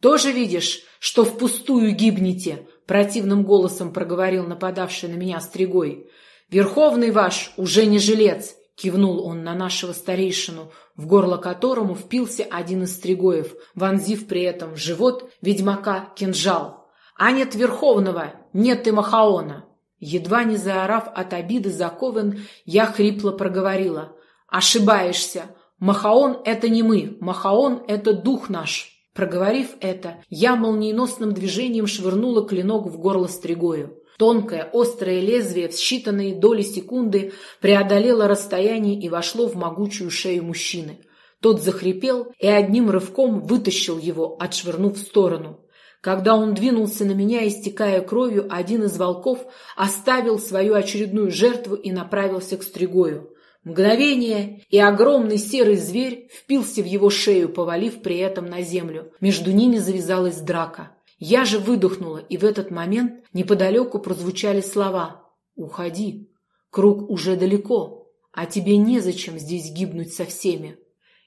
«Тоже видишь, что впустую гибнете?» – противным голосом проговорил нападавший на меня стригой. «Верховный ваш уже не жилец, Кивнул он на нашего старейшину, в горло которому впился один из стригоев, вонзив при этом в живот ведьмака кинжал. «А нет Верховного, нет и Махаона!» Едва не заорав от обиды закован, я хрипло проговорила. «Ошибаешься! Махаон — это не мы, Махаон — это дух наш!» Проговорив это, я молниеносным движением швырнула клинок в горло стригою. Тонкое, острое лезвие в считанные доли секунды преодолело расстояние и вошло в могучую шею мужчины. Тот захрипел и одним рывком вытащил его, отшвырнув в сторону. Когда он двинулся на меня, истекая кровью, один из волков оставил свою очередную жертву и направился к Стригою. Мгновение, и огромный серый зверь впился в его шею, повалив при этом на землю. Между ними завязалась драка. Я же выдохнула, и в этот момент неподалеку прозвучали слова «Уходи, круг уже далеко, а тебе незачем здесь гибнуть со всеми».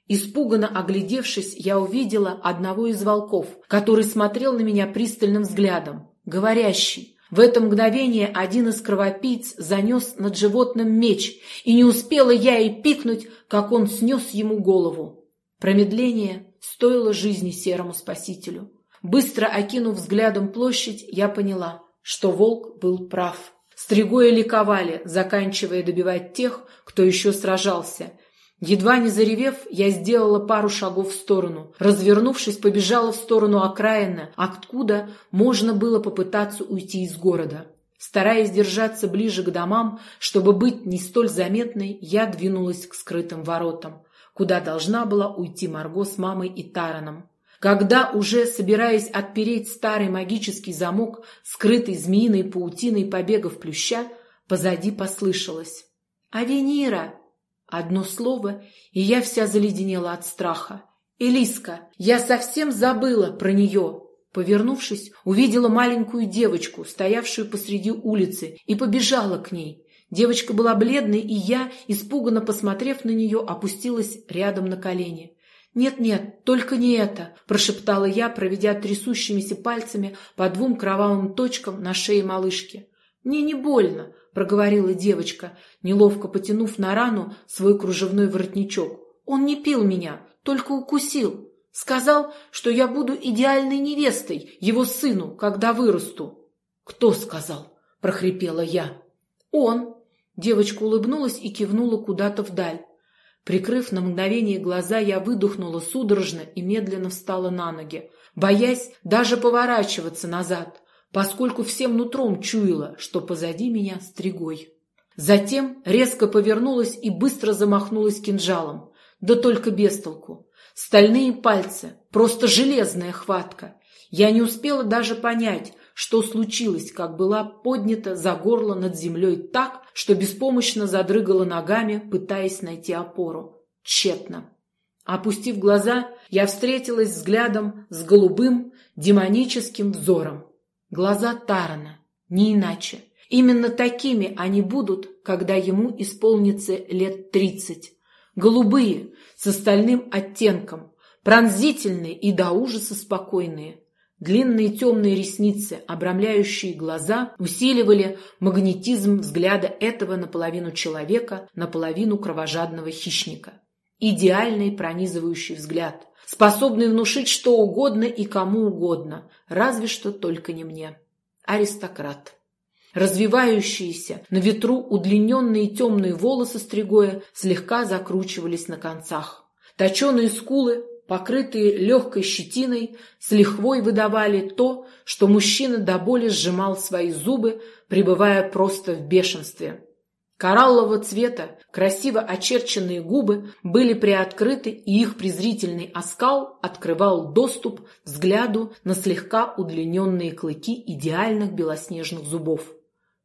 Испуганно оглядевшись, я увидела одного из волков, который смотрел на меня пристальным взглядом, говорящий. В это мгновение один из кровопийц занес над животным меч, и не успела я и пикнуть, как он снес ему голову. Промедление стоило жизни серому спасителю. Быстро окинув взглядом площадь, я поняла, что волк был прав. Стригои ликовали, заканчивая добивать тех, кто еще сражался. Едва не заревев, я сделала пару шагов в сторону. Развернувшись, побежала в сторону окраины, откуда можно было попытаться уйти из города. Стараясь держаться ближе к домам, чтобы быть не столь заметной, я двинулась к скрытым воротам, куда должна была уйти Марго с мамой и Тараном. Когда, уже собираясь отпереть старый магический замок, скрытый змеиной паутиной побегов плюща, позади послышалось «Авенира!» Одно слово, и я вся заледенела от страха. «Элиска, я совсем забыла про нее!» Повернувшись, увидела маленькую девочку, стоявшую посреди улицы, и побежала к ней. Девочка была бледной, и я, испуганно посмотрев на нее, опустилась рядом на колени. «Нет-нет, только не это!» – прошептала я, проведя трясущимися пальцами по двум кровавым точкам на шее малышки. «Мне не больно», – проговорила девочка, неловко потянув на рану свой кружевной воротничок. «Он не пил меня, только укусил. Сказал, что я буду идеальной невестой его сыну, когда вырасту». «Кто сказал?» – прохрипела я. «Он». Девочка улыбнулась и кивнула куда-то вдаль. Прикрыв на мгновение глаза, я выдохнула судорожно и медленно встала на ноги, боясь даже поворачиваться назад, поскольку всем нутром чуяла, что позади меня стригой. Затем резко повернулась и быстро замахнулась кинжалом, да только без толку. Стальные пальцы, просто железная хватка. Я не успела даже понять, что случилось, как была поднята за горло над землей так, что беспомощно задрыгала ногами, пытаясь найти опору. Тщетно. Опустив глаза, я встретилась взглядом с голубым, демоническим взором. Глаза Тарана, не иначе. Именно такими они будут, когда ему исполнится лет тридцать. Голубые, с остальным оттенком, пронзительные и до ужаса спокойные. Длинные темные ресницы, обрамляющие глаза, усиливали магнетизм взгляда этого наполовину человека, наполовину кровожадного хищника. Идеальный пронизывающий взгляд, способный внушить что угодно и кому угодно, разве что только не мне. Аристократ. Развивающиеся на ветру удлиненные темные волосы стригоя слегка закручивались на концах. Точеные скулы покрытые легкой щетиной, с лихвой выдавали то, что мужчина до боли сжимал свои зубы, пребывая просто в бешенстве. Кораллового цвета, красиво очерченные губы были приоткрыты, и их презрительный оскал открывал доступ взгляду на слегка удлиненные клыки идеальных белоснежных зубов.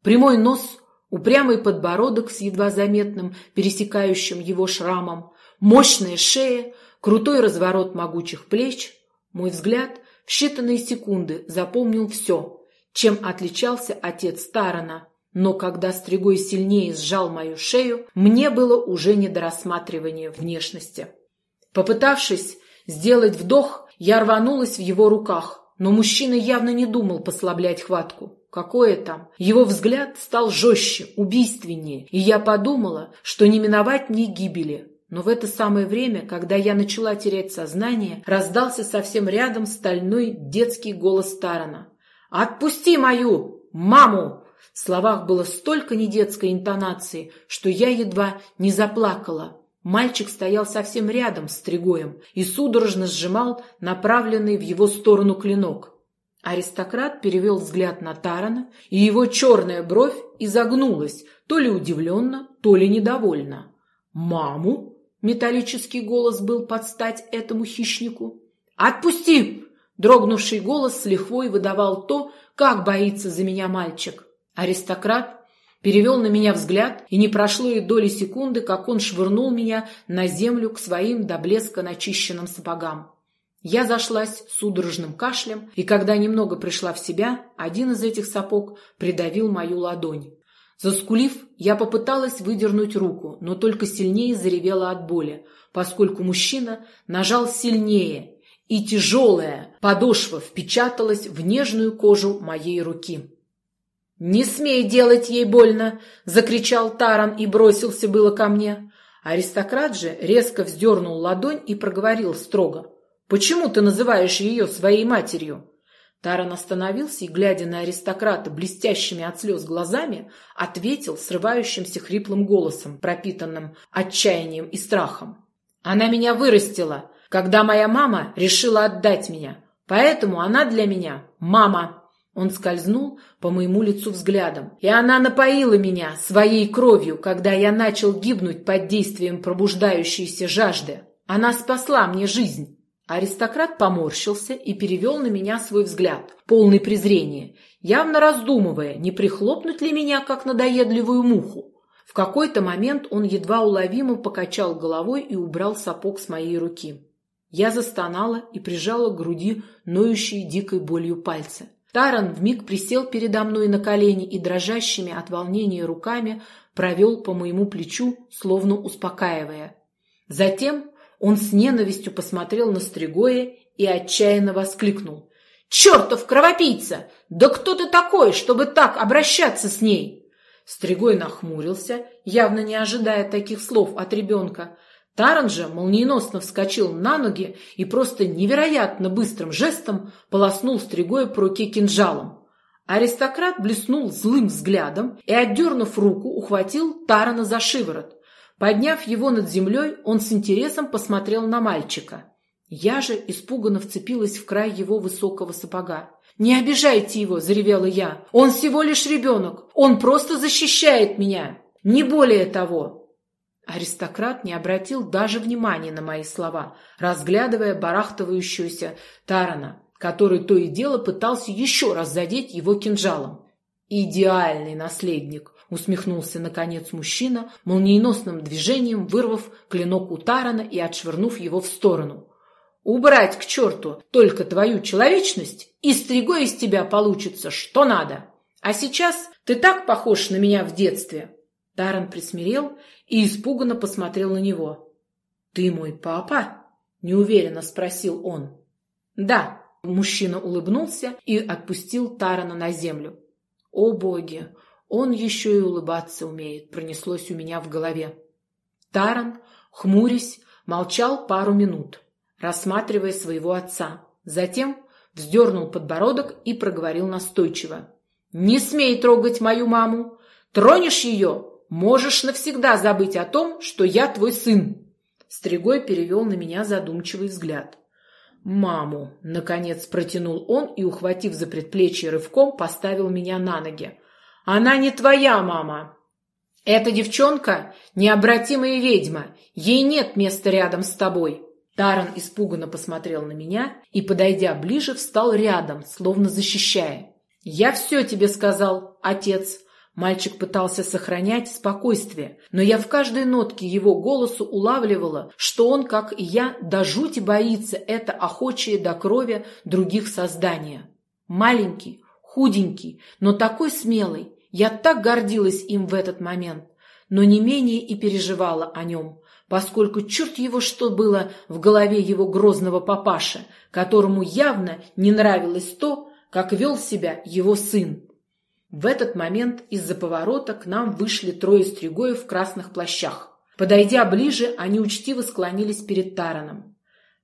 Прямой нос, упрямый подбородок с едва заметным, пересекающим его шрамом, мощная шея, крутой разворот могучих плеч. Мой взгляд в считанные секунды запомнил все, чем отличался отец Тарана. Но когда Стригой сильнее сжал мою шею, мне было уже не до рассматривания внешности. Попытавшись сделать вдох, я рванулась в его руках, но мужчина явно не думал послаблять хватку. Какое там? Его взгляд стал жестче, убийственнее, и я подумала, что не миновать мне гибели. Но в это самое время, когда я начала терять сознание, раздался совсем рядом стальной детский голос Тарана. «Отпусти мою маму!» В словах было столько недетской интонации, что я едва не заплакала. Мальчик стоял совсем рядом с Тригоем и судорожно сжимал направленный в его сторону клинок. Аристократ перевел взгляд на Тарана, и его черная бровь изогнулась, то ли удивленно, то ли недовольно. «Маму?» — металлический голос был под стать этому хищнику. «Отпусти!» — дрогнувший голос с лихвой выдавал то, как боится за меня мальчик. Аристократ перевел на меня взгляд, и не прошло и доли секунды, как он швырнул меня на землю к своим до блеска начищенным сапогам. Я зашлась судорожным кашлем, и когда немного пришла в себя, один из этих сапог придавил мою ладонь. Заскулив, я попыталась выдернуть руку, но только сильнее заревела от боли, поскольку мужчина нажал сильнее, и тяжелая подошва впечаталась в нежную кожу моей руки. «Не смей делать ей больно!» — закричал Таран и бросился было ко мне. Аристократ же резко вздернул ладонь и проговорил строго. «Почему ты называешь ее своей матерью?» Таран остановился и, глядя на аристократа блестящими от слез глазами, ответил срывающимся хриплым голосом, пропитанным отчаянием и страхом. «Она меня вырастила, когда моя мама решила отдать меня, поэтому она для меня мама». Он скользнул по моему лицу взглядом. И она напоила меня своей кровью, когда я начал гибнуть под действием пробуждающейся жажды. Она спасла мне жизнь. Аристократ поморщился и перевел на меня свой взгляд, полный презрения, явно раздумывая, не прихлопнуть ли меня, как надоедливую муху. В какой-то момент он едва уловимо покачал головой и убрал сапог с моей руки. Я застонала и прижала к груди ноющие дикой болью пальцы. Таран вмиг присел передо мной на колени и дрожащими от волнения руками провел по моему плечу, словно успокаивая. Затем он с ненавистью посмотрел на Стригоя и отчаянно воскликнул. «Чертов кровопийца! Да кто ты такой, чтобы так обращаться с ней?» Стригой нахмурился, явно не ожидая таких слов от ребенка, Таран же молниеносно вскочил на ноги и просто невероятно быстрым жестом полоснул стригой по руке кинжалом. Аристократ блеснул злым взглядом и, отдернув руку, ухватил Тарана за шиворот. Подняв его над землей, он с интересом посмотрел на мальчика. Я же испуганно вцепилась в край его высокого сапога. «Не обижайте его!» – заревела я. «Он всего лишь ребенок! Он просто защищает меня! Не более того!» Аристократ не обратил даже внимания на мои слова, разглядывая барахтывающуюся Тарана, который то и дело пытался еще раз задеть его кинжалом. «Идеальный наследник!» — усмехнулся наконец мужчина, молниеносным движением вырвав клинок у Тарана и отшвырнув его в сторону. «Убрать к черту только твою человечность, и стригой из тебя получится что надо! А сейчас ты так похож на меня в детстве!» Таран присмирел и испуганно посмотрел на него. «Ты мой папа?» – неуверенно спросил он. «Да», – мужчина улыбнулся и отпустил Тарана на землю. «О боги! Он еще и улыбаться умеет», – пронеслось у меня в голове. Таран, хмурясь, молчал пару минут, рассматривая своего отца. Затем вздернул подбородок и проговорил настойчиво. «Не смей трогать мою маму! Тронешь ее, Можешь навсегда забыть о том, что я твой сын. Стригой перевел на меня задумчивый взгляд. «Маму!» — наконец протянул он и, ухватив за предплечье рывком, поставил меня на ноги. «Она не твоя мама!» «Эта девчонка — необратимая ведьма. Ей нет места рядом с тобой!» Таран испуганно посмотрел на меня и, подойдя ближе, встал рядом, словно защищая. «Я все тебе сказал, отец!» Мальчик пытался сохранять спокойствие, но я в каждой нотке его голосу улавливала, что он, как и я, до жути боится это охочее до крови других создания. Маленький, худенький, но такой смелый. Я так гордилась им в этот момент, но не менее и переживала о нем, поскольку черт его что было в голове его грозного папаши, которому явно не нравилось то, как вел себя его сын. В этот момент из-за поворота к нам вышли трое стригоев в красных плащах. Подойдя ближе, они учтиво склонились перед Тараном.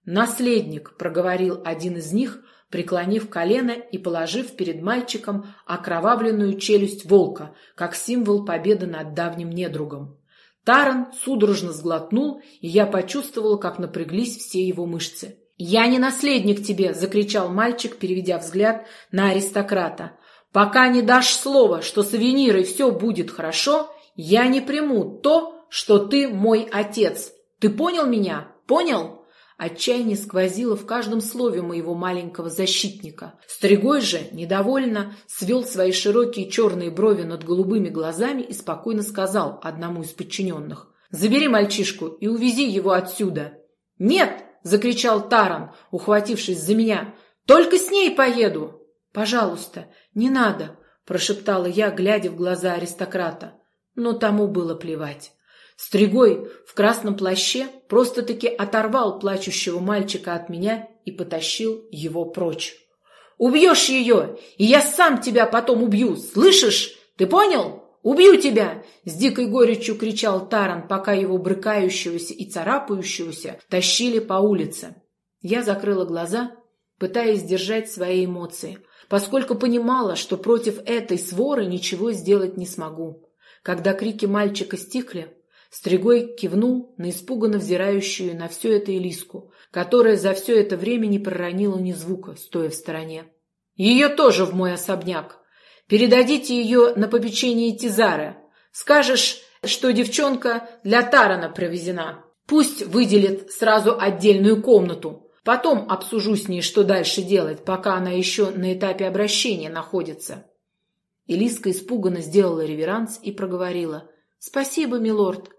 «Наследник», — проговорил один из них, преклонив колено и положив перед мальчиком окровавленную челюсть волка, как символ победы над давним недругом. Таран судорожно сглотнул, и я почувствовала, как напряглись все его мышцы. «Я не наследник тебе!» — закричал мальчик, переведя взгляд на аристократа. Пока не дашь слова, что с Авенирой все будет хорошо, я не приму то, что ты мой отец. Ты понял меня? Понял? Отчаяние сквозило в каждом слове моего маленького защитника. Стригой же, недовольно, свел свои широкие черные брови над голубыми глазами и спокойно сказал одному из подчиненных. «Забери мальчишку и увези его отсюда». «Нет!» — закричал Таран, ухватившись за меня. «Только с ней поеду!» «Пожалуйста, не надо», – прошептала я, глядя в глаза аристократа. Но тому было плевать. Стригой в красном плаще просто-таки оторвал плачущего мальчика от меня и потащил его прочь. «Убьешь ее, и я сам тебя потом убью, слышишь? Ты понял? Убью тебя!» С дикой горечью кричал Таран, пока его брыкающегося и царапающегося тащили по улице. Я закрыла глаза, пытаясь сдержать свои эмоции – поскольку понимала, что против этой своры ничего сделать не смогу. Когда крики мальчика стихли, Стригой кивнул на испуганно взирающую на все это Элиску, которая за все это время не проронила ни звука, стоя в стороне. «Ее тоже в мой особняк. Передадите ее на попечение Тизара. Скажешь, что девчонка для Тарана провезена. Пусть выделит сразу отдельную комнату, Потом обсужу с ней, что дальше делать, пока она еще на этапе обращения находится. Элиска испуганно сделала реверанс и проговорила. «Спасибо, милорд».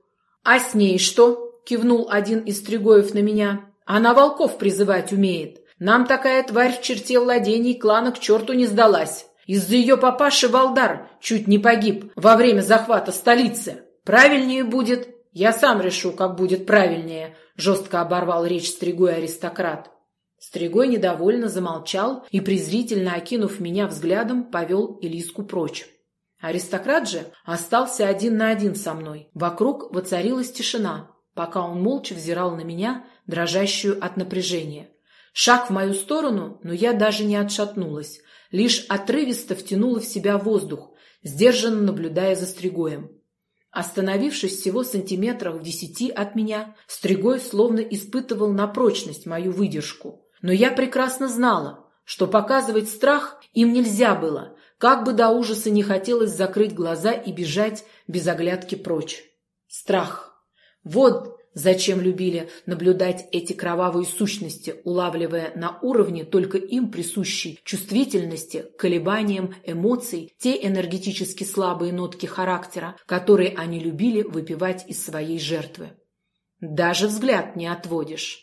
«А с ней что?» — кивнул один из стригоев на меня. «Она волков призывать умеет. Нам такая тварь в черте владений клана к черту не сдалась. Из-за ее папаши Валдар чуть не погиб во время захвата столицы. Правильнее будет, я сам решу, как будет правильнее, жестко оборвал речь Стригой аристократ. Стригой недовольно замолчал и, презрительно окинув меня взглядом, повел Элиску прочь. Аристократ же остался один на один со мной. Вокруг воцарилась тишина, пока он молча взирал на меня, дрожащую от напряжения. Шаг в мою сторону, но я даже не отшатнулась, лишь отрывисто втянула в себя воздух, сдержанно наблюдая за Стригоем. Остановившись всего сантиметров в десяти от меня, Стригой словно испытывал на прочность мою выдержку. Но я прекрасно знала, что показывать страх им нельзя было, как бы до ужаса не хотелось закрыть глаза и бежать без оглядки прочь. Страх. Вот Зачем любили наблюдать эти кровавые сущности, улавливая на уровне только им присущей чувствительности, колебаниям эмоций те энергетически слабые нотки характера, которые они любили выпивать из своей жертвы. Даже взгляд не отводишь.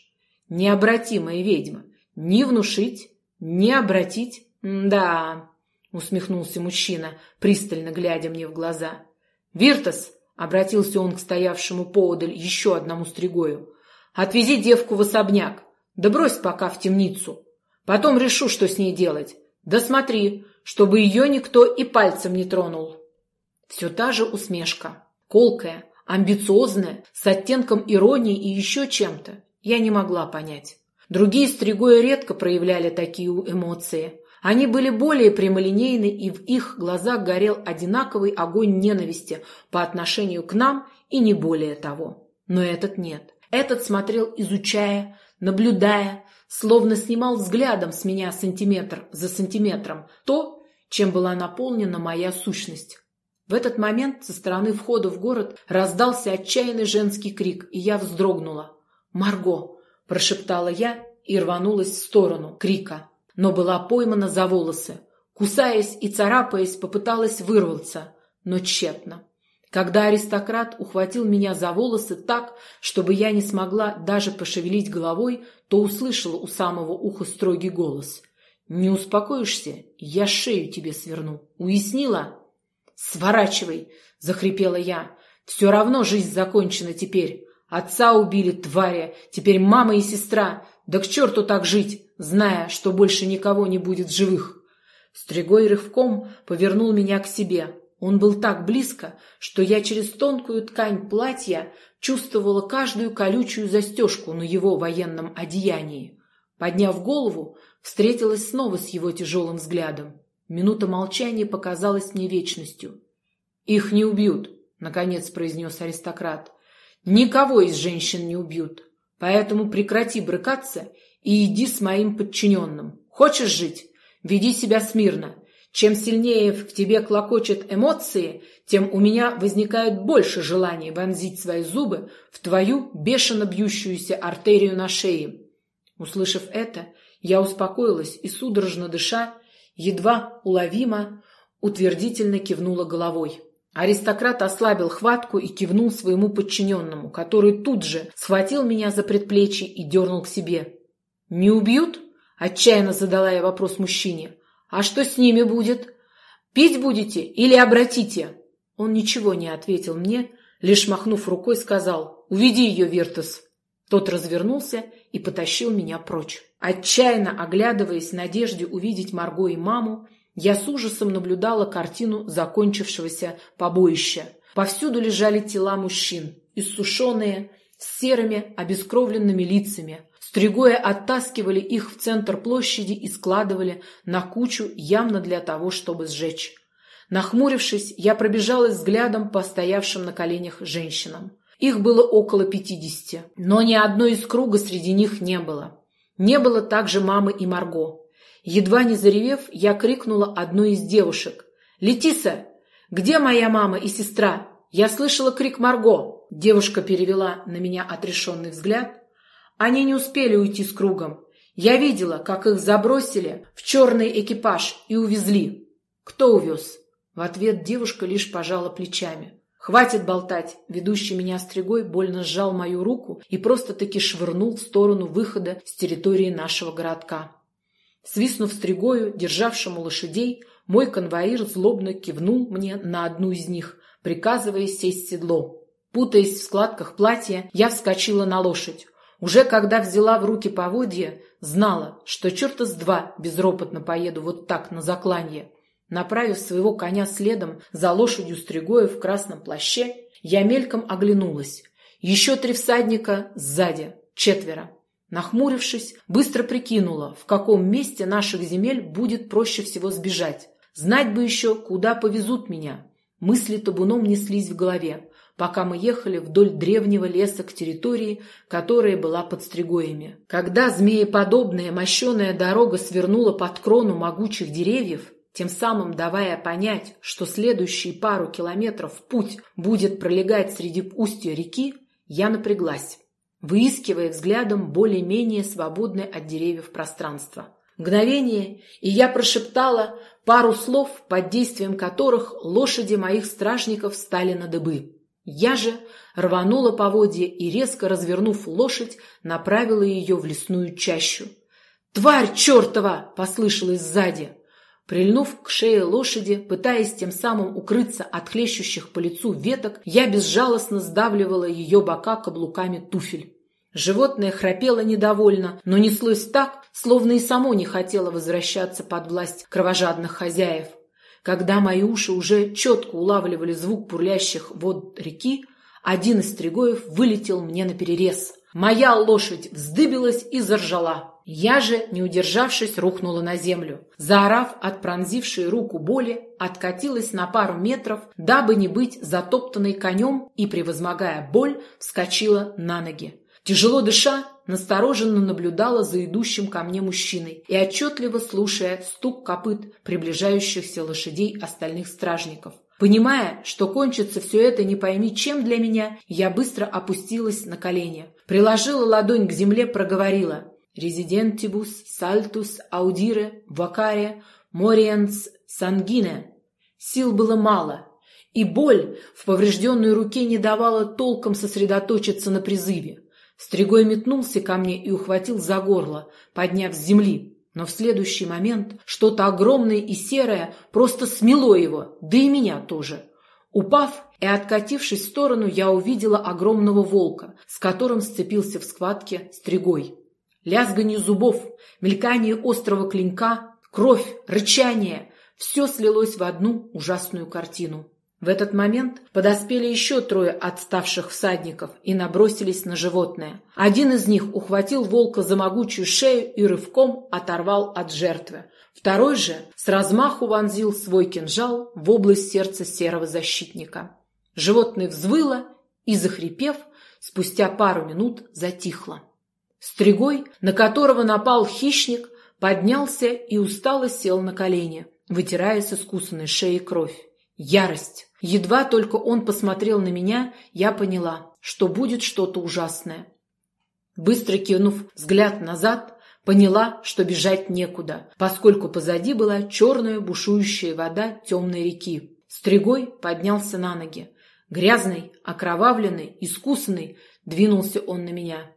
Необратимая ведьма. Ни внушить, ни обратить. Да, усмехнулся мужчина, пристально глядя мне в глаза. Виртас, Обратился он к стоявшему поодаль еще одному стригою. «Отвези девку в особняк. Да брось пока в темницу. Потом решу, что с ней делать. Да смотри, чтобы ее никто и пальцем не тронул». Все та же усмешка. Колкая, амбициозная, с оттенком иронии и еще чем-то. Я не могла понять. Другие стригои редко проявляли такие эмоции. Они были более прямолинейны, и в их глазах горел одинаковый огонь ненависти по отношению к нам и не более того. Но этот нет. Этот смотрел, изучая, наблюдая, словно снимал взглядом с меня сантиметр за сантиметром то, чем была наполнена моя сущность. В этот момент со стороны входа в город раздался отчаянный женский крик, и я вздрогнула. «Марго!» – прошептала я и рванулась в сторону крика но была поймана за волосы. Кусаясь и царапаясь, попыталась вырваться, но тщетно. Когда аристократ ухватил меня за волосы так, чтобы я не смогла даже пошевелить головой, то услышала у самого уха строгий голос. «Не успокоишься, я шею тебе сверну. Уяснила?» «Сворачивай!» — захрипела я. «Все равно жизнь закончена теперь. Отца убили, твари, теперь мама и сестра. Да к черту так жить, зная, что больше никого не будет живых!» Стригой рывком повернул меня к себе. Он был так близко, что я через тонкую ткань платья чувствовала каждую колючую застежку на его военном одеянии. Подняв голову, встретилась снова с его тяжелым взглядом. Минута молчания показалась мне вечностью. «Их не убьют», — наконец произнес аристократ. «Никого из женщин не убьют, поэтому прекрати брыкаться и иди с моим подчиненным. Хочешь жить? Веди себя смирно. Чем сильнее в тебе клокочут эмоции, тем у меня возникает больше желания вонзить свои зубы в твою бешено бьющуюся артерию на шее. Услышав это, я успокоилась и, судорожно дыша, едва уловимо, утвердительно кивнула головой. Аристократ ослабил хватку и кивнул своему подчиненному, который тут же схватил меня за предплечье и дернул к себе. «Не убьют?» – отчаянно задала я вопрос мужчине. «А что с ними будет? Пить будете или обратите?» Он ничего не ответил мне, лишь махнув рукой, сказал «Уведи ее, Виртус». Тот развернулся и потащил меня прочь. Отчаянно оглядываясь в надежде увидеть Марго и маму, я с ужасом наблюдала картину закончившегося побоища. Повсюду лежали тела мужчин, иссушенные, с серыми обескровленными лицами, Стригоя оттаскивали их в центр площади и складывали на кучу явно для того, чтобы сжечь. Нахмурившись, я пробежалась взглядом по стоявшим на коленях женщинам. Их было около пятидесяти, но ни одной из круга среди них не было. Не было также мамы и Марго. Едва не заревев, я крикнула одной из девушек. «Летиса, где моя мама и сестра? Я слышала крик Марго!» Девушка перевела на меня отрешенный взгляд они не успели уйти с кругом. Я видела, как их забросили в черный экипаж и увезли. Кто увез? В ответ девушка лишь пожала плечами. «Хватит болтать!» Ведущий меня стригой больно сжал мою руку и просто-таки швырнул в сторону выхода с территории нашего городка. Свистнув стригою, державшему лошадей, мой конвоир злобно кивнул мне на одну из них, приказывая сесть в седло. Путаясь в складках платья, я вскочила на лошадь. Уже когда взяла в руки поводья, знала, что черта с два безропотно поеду вот так на закланье. Направив своего коня следом за лошадью Стригоя в красном плаще, я мельком оглянулась. Еще три всадника сзади, четверо. Нахмурившись, быстро прикинула, в каком месте наших земель будет проще всего сбежать. Знать бы еще, куда повезут меня. Мысли табуном неслись в голове пока мы ехали вдоль древнего леса к территории, которая была под стригоями. Когда змееподобная мощеная дорога свернула под крону могучих деревьев, тем самым давая понять, что следующие пару километров путь будет пролегать среди устья реки, я напряглась, выискивая взглядом более-менее свободное от деревьев пространство. Мгновение, и я прошептала пару слов, под действием которых лошади моих стражников стали на дыбы. Я же рванула поводья и, резко развернув лошадь, направила ее в лесную чащу. «Тварь чертова!» — послышалось сзади. Прильнув к шее лошади, пытаясь тем самым укрыться от хлещущих по лицу веток, я безжалостно сдавливала ее бока каблуками туфель. Животное храпело недовольно, но неслось так, словно и само не хотело возвращаться под власть кровожадных хозяев. Когда мои уши уже четко улавливали звук бурлящих вод реки, один из стригоев вылетел мне на перерез. Моя лошадь вздыбилась и заржала. Я же, не удержавшись, рухнула на землю. Заорав от пронзившей руку боли, откатилась на пару метров, дабы не быть затоптанной конем и, превозмогая боль, вскочила на ноги. Тяжело дыша, настороженно наблюдала за идущим ко мне мужчиной и отчетливо слушая стук копыт приближающихся лошадей остальных стражников. Понимая, что кончится все это не пойми чем для меня, я быстро опустилась на колени. Приложила ладонь к земле, проговорила «Резидентибус сальтус аудире вакаре мориенс сангине». Сил было мало, и боль в поврежденной руке не давала толком сосредоточиться на призыве. Стригой метнулся ко мне и ухватил за горло, подняв с земли. Но в следующий момент что-то огромное и серое просто смело его, да и меня тоже. Упав и откатившись в сторону, я увидела огромного волка, с которым сцепился в схватке стригой. Лязганье зубов, мелькание острого клинка, кровь, рычание – все слилось в одну ужасную картину. В этот момент подоспели еще трое отставших всадников и набросились на животное. Один из них ухватил волка за могучую шею и рывком оторвал от жертвы. Второй же с размаху вонзил свой кинжал в область сердца серого защитника. Животное взвыло и, захрипев, спустя пару минут затихло. Стригой, на которого напал хищник, поднялся и устало сел на колени, вытирая с искусанной шеи кровь. Ярость. Едва только он посмотрел на меня, я поняла, что будет что-то ужасное. Быстро кинув взгляд назад, поняла, что бежать некуда, поскольку позади была черная бушующая вода темной реки. Стригой поднялся на ноги. Грязный, окровавленный, искусанный, двинулся он на меня.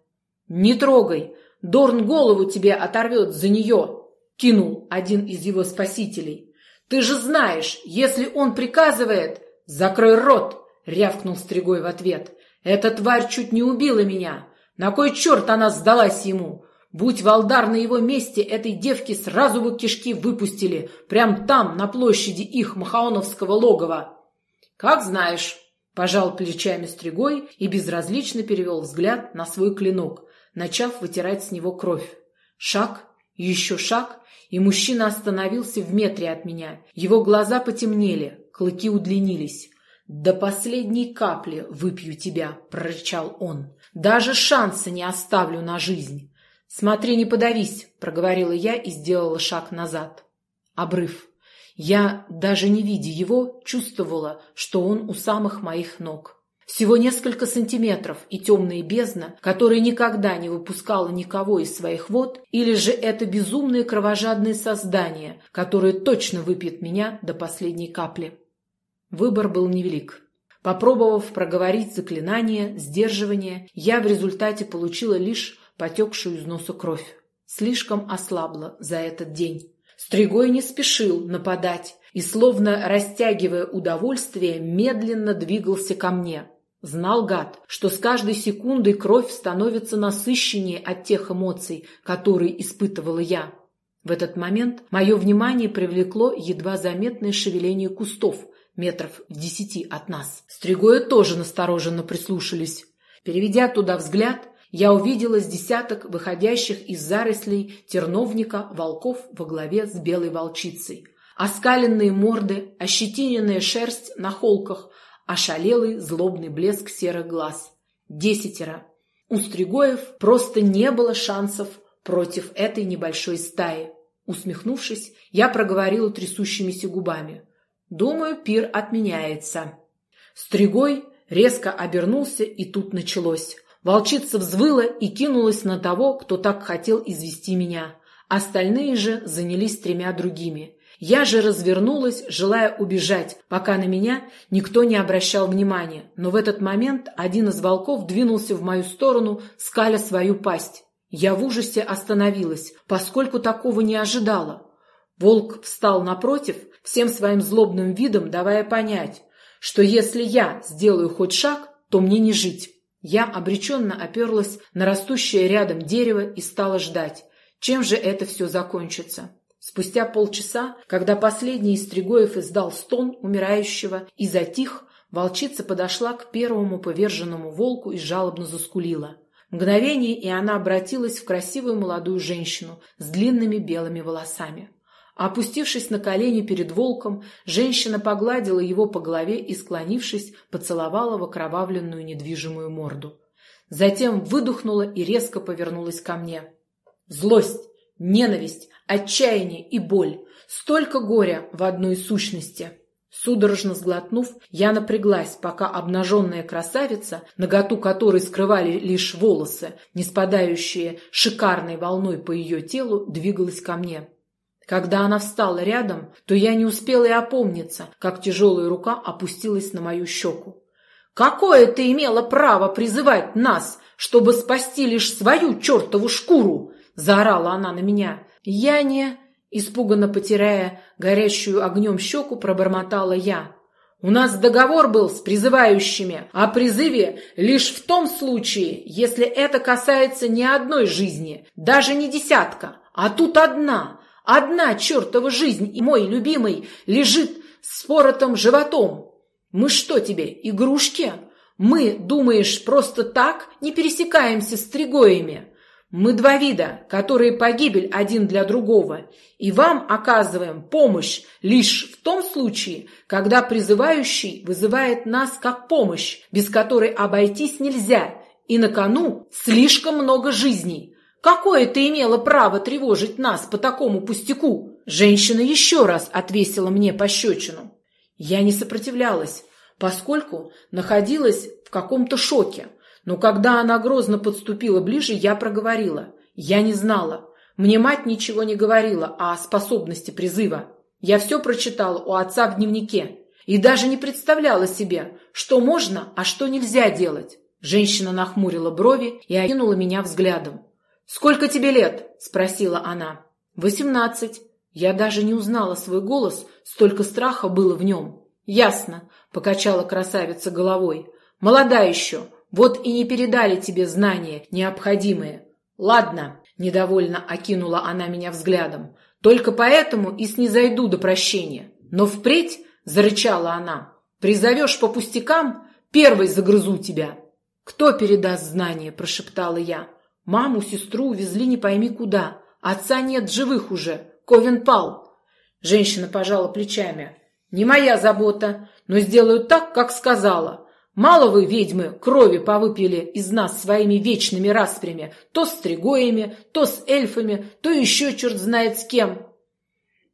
«Не трогай! Дорн голову тебе оторвет за нее!» — кинул один из его спасителей. Ты же знаешь, если он приказывает... Закрой рот, рявкнул Стригой в ответ. Эта тварь чуть не убила меня. На кой черт она сдалась ему? Будь Валдар на его месте, этой девке сразу бы кишки выпустили, прям там, на площади их махаоновского логова. Как знаешь, пожал плечами Стригой и безразлично перевел взгляд на свой клинок, начав вытирать с него кровь. Шаг, еще шаг, и мужчина остановился в метре от меня. Его глаза потемнели, клыки удлинились. «До последней капли выпью тебя», — прорычал он. «Даже шанса не оставлю на жизнь». «Смотри, не подавись», — проговорила я и сделала шаг назад. Обрыв. Я, даже не видя его, чувствовала, что он у самых моих ног. Всего несколько сантиметров и темная бездна, которая никогда не выпускала никого из своих вод, или же это безумное кровожадное создание, которое точно выпьет меня до последней капли. Выбор был невелик. Попробовав проговорить заклинание, сдерживание, я в результате получила лишь потекшую из носа кровь. Слишком ослабла за этот день. Стригой не спешил нападать и, словно растягивая удовольствие, медленно двигался ко мне. Знал гад, что с каждой секундой кровь становится насыщеннее от тех эмоций, которые испытывала я. В этот момент мое внимание привлекло едва заметное шевеление кустов метров в десяти от нас. Стригоя тоже настороженно прислушались. Переведя туда взгляд, я увидела с десяток выходящих из зарослей терновника волков во главе с белой волчицей. Оскаленные морды, ощетиненная шерсть на холках, ошалелый злобный блеск серых глаз. Десятеро. У Стригоев просто не было шансов против этой небольшой стаи. Усмехнувшись, я проговорила трясущимися губами. «Думаю, пир отменяется». Стригой резко обернулся, и тут началось. Волчица взвыла и кинулась на того, кто так хотел извести меня. Остальные же занялись тремя другими. Я же развернулась, желая убежать, пока на меня никто не обращал внимания. Но в этот момент один из волков двинулся в мою сторону, скаля свою пасть. Я в ужасе остановилась, поскольку такого не ожидала. Волк встал напротив, всем своим злобным видом давая понять, что если я сделаю хоть шаг, то мне не жить. Я обреченно оперлась на растущее рядом дерево и стала ждать, чем же это все закончится. Спустя полчаса, когда последний из Тригоев издал стон умирающего и затих, волчица подошла к первому поверженному волку и жалобно заскулила. Мгновение, и она обратилась в красивую молодую женщину с длинными белыми волосами. Опустившись на колени перед волком, женщина погладила его по голове и, склонившись, поцеловала в окровавленную недвижимую морду. Затем выдохнула и резко повернулась ко мне. Злость, ненависть, отчаяние и боль. Столько горя в одной сущности. Судорожно сглотнув, я напряглась, пока обнаженная красавица, наготу которой скрывали лишь волосы, не спадающие шикарной волной по ее телу, двигалась ко мне. Когда она встала рядом, то я не успела и опомниться, как тяжелая рука опустилась на мою щеку. «Какое ты имела право призывать нас, чтобы спасти лишь свою чертову шкуру?» – заорала она на меня. «Я не...» – испуганно потирая горящую огнем щеку, пробормотала я. У нас договор был с призывающими о призыве лишь в том случае, если это касается не одной жизни, даже не десятка, а тут одна, одна чертова жизнь, и мой любимый лежит с поротым животом. Мы что тебе, игрушки? Мы, думаешь, просто так не пересекаемся с тригоями? Мы два вида, которые погибель один для другого, и вам оказываем помощь лишь в том случае, когда призывающий вызывает нас как помощь, без которой обойтись нельзя, и на кону слишком много жизней. Какое ты имела право тревожить нас по такому пустяку? Женщина еще раз отвесила мне пощечину. Я не сопротивлялась, поскольку находилась в каком-то шоке. Но когда она грозно подступила ближе, я проговорила. Я не знала. Мне мать ничего не говорила о способности призыва. Я все прочитала у отца в дневнике и даже не представляла себе, что можно, а что нельзя делать. Женщина нахмурила брови и окинула меня взглядом. «Сколько тебе лет?» – спросила она. «Восемнадцать». Я даже не узнала свой голос, столько страха было в нем. «Ясно», – покачала красавица головой. «Молода еще, вот и не передали тебе знания необходимые. Ладно, недовольно окинула она меня взглядом. Только поэтому и снизойду до прощения. Но впредь, зарычала она, призовешь по пустякам, первой загрызу тебя. Кто передаст знания, прошептала я. Маму, сестру увезли не пойми куда. Отца нет живых уже. Ковен пал. Женщина пожала плечами. Не моя забота, но сделаю так, как сказала. Мало вы, ведьмы, крови повыпили из нас своими вечными распрями, то с тригоями, то с эльфами, то еще черт знает с кем.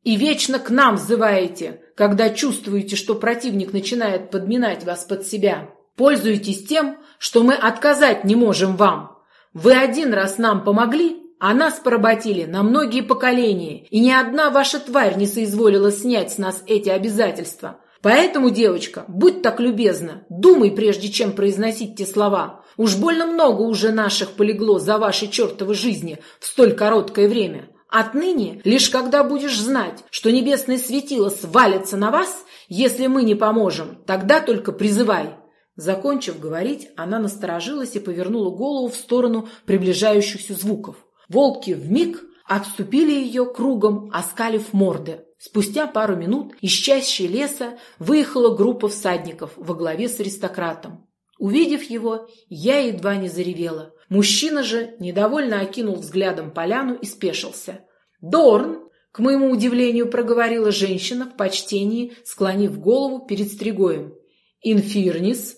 И вечно к нам взываете, когда чувствуете, что противник начинает подминать вас под себя. Пользуйтесь тем, что мы отказать не можем вам. Вы один раз нам помогли, а нас поработили на многие поколения, и ни одна ваша тварь не соизволила снять с нас эти обязательства. Поэтому, девочка, будь так любезна, думай, прежде чем произносить те слова. Уж больно много уже наших полегло за ваши чертовы жизни в столь короткое время. Отныне, лишь когда будешь знать, что небесное светило свалится на вас, если мы не поможем, тогда только призывай». Закончив говорить, она насторожилась и повернула голову в сторону приближающихся звуков. Волки вмиг обступили ее кругом, оскалив морды. Спустя пару минут из чащи леса выехала группа всадников во главе с аристократом. Увидев его, я едва не заревела. Мужчина же недовольно окинул взглядом поляну и спешился. «Дорн!» — к моему удивлению проговорила женщина в почтении, склонив голову перед стригоем. «Инфирнис!» —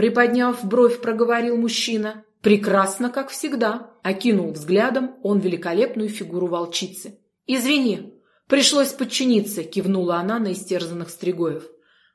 приподняв бровь, проговорил мужчина. «Прекрасно, как всегда!» — окинул взглядом он великолепную фигуру волчицы. «Извини!» Пришлось подчиниться, кивнула она на истерзанных стригоев.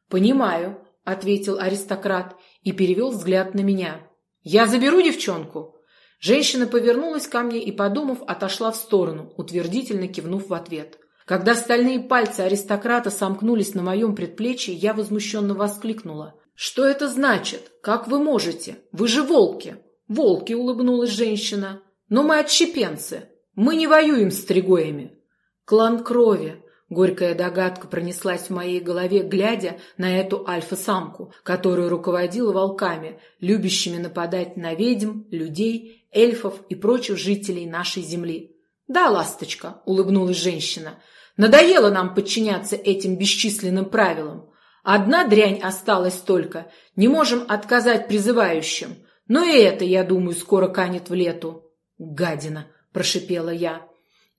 Понимаю, ответил аристократ и перевел взгляд на меня. Я заберу девчонку. Женщина повернулась ко мне и, подумав, отошла в сторону, утвердительно кивнув в ответ. Когда стальные пальцы аристократа сомкнулись на моем предплечье, я возмущенно воскликнула. «Что это значит? Как вы можете? Вы же волки!» «Волки!» — улыбнулась женщина. «Но мы отщепенцы. Мы не воюем с тригоями. Клан крови. Горькая догадка пронеслась в моей голове, глядя на эту альфа-самку, которая руководила волками, любящими нападать на ведьм, людей, эльфов и прочих жителей нашей земли. «Да, ласточка», — улыбнулась женщина, — «надоело нам подчиняться этим бесчисленным правилам. Одна дрянь осталась только, не можем отказать призывающим. Но и это, я думаю, скоро канет в лету». «Гадина», — прошипела я.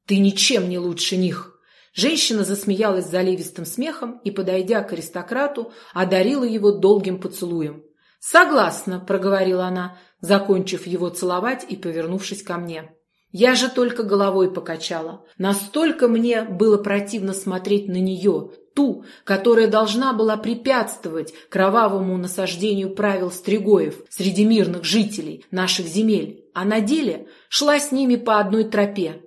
«Ты ничем не лучше них!» Женщина засмеялась заливистым смехом и, подойдя к аристократу, одарила его долгим поцелуем. «Согласна», — проговорила она, закончив его целовать и повернувшись ко мне. Я же только головой покачала. Настолько мне было противно смотреть на нее, ту, которая должна была препятствовать кровавому насаждению правил Стригоев среди мирных жителей наших земель, а на деле шла с ними по одной тропе.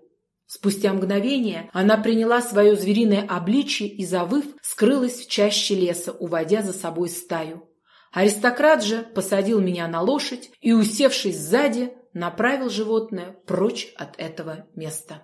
Спустя мгновение она приняла свое звериное обличье и, завыв, скрылась в чаще леса, уводя за собой стаю. Аристократ же посадил меня на лошадь и, усевшись сзади, направил животное прочь от этого места.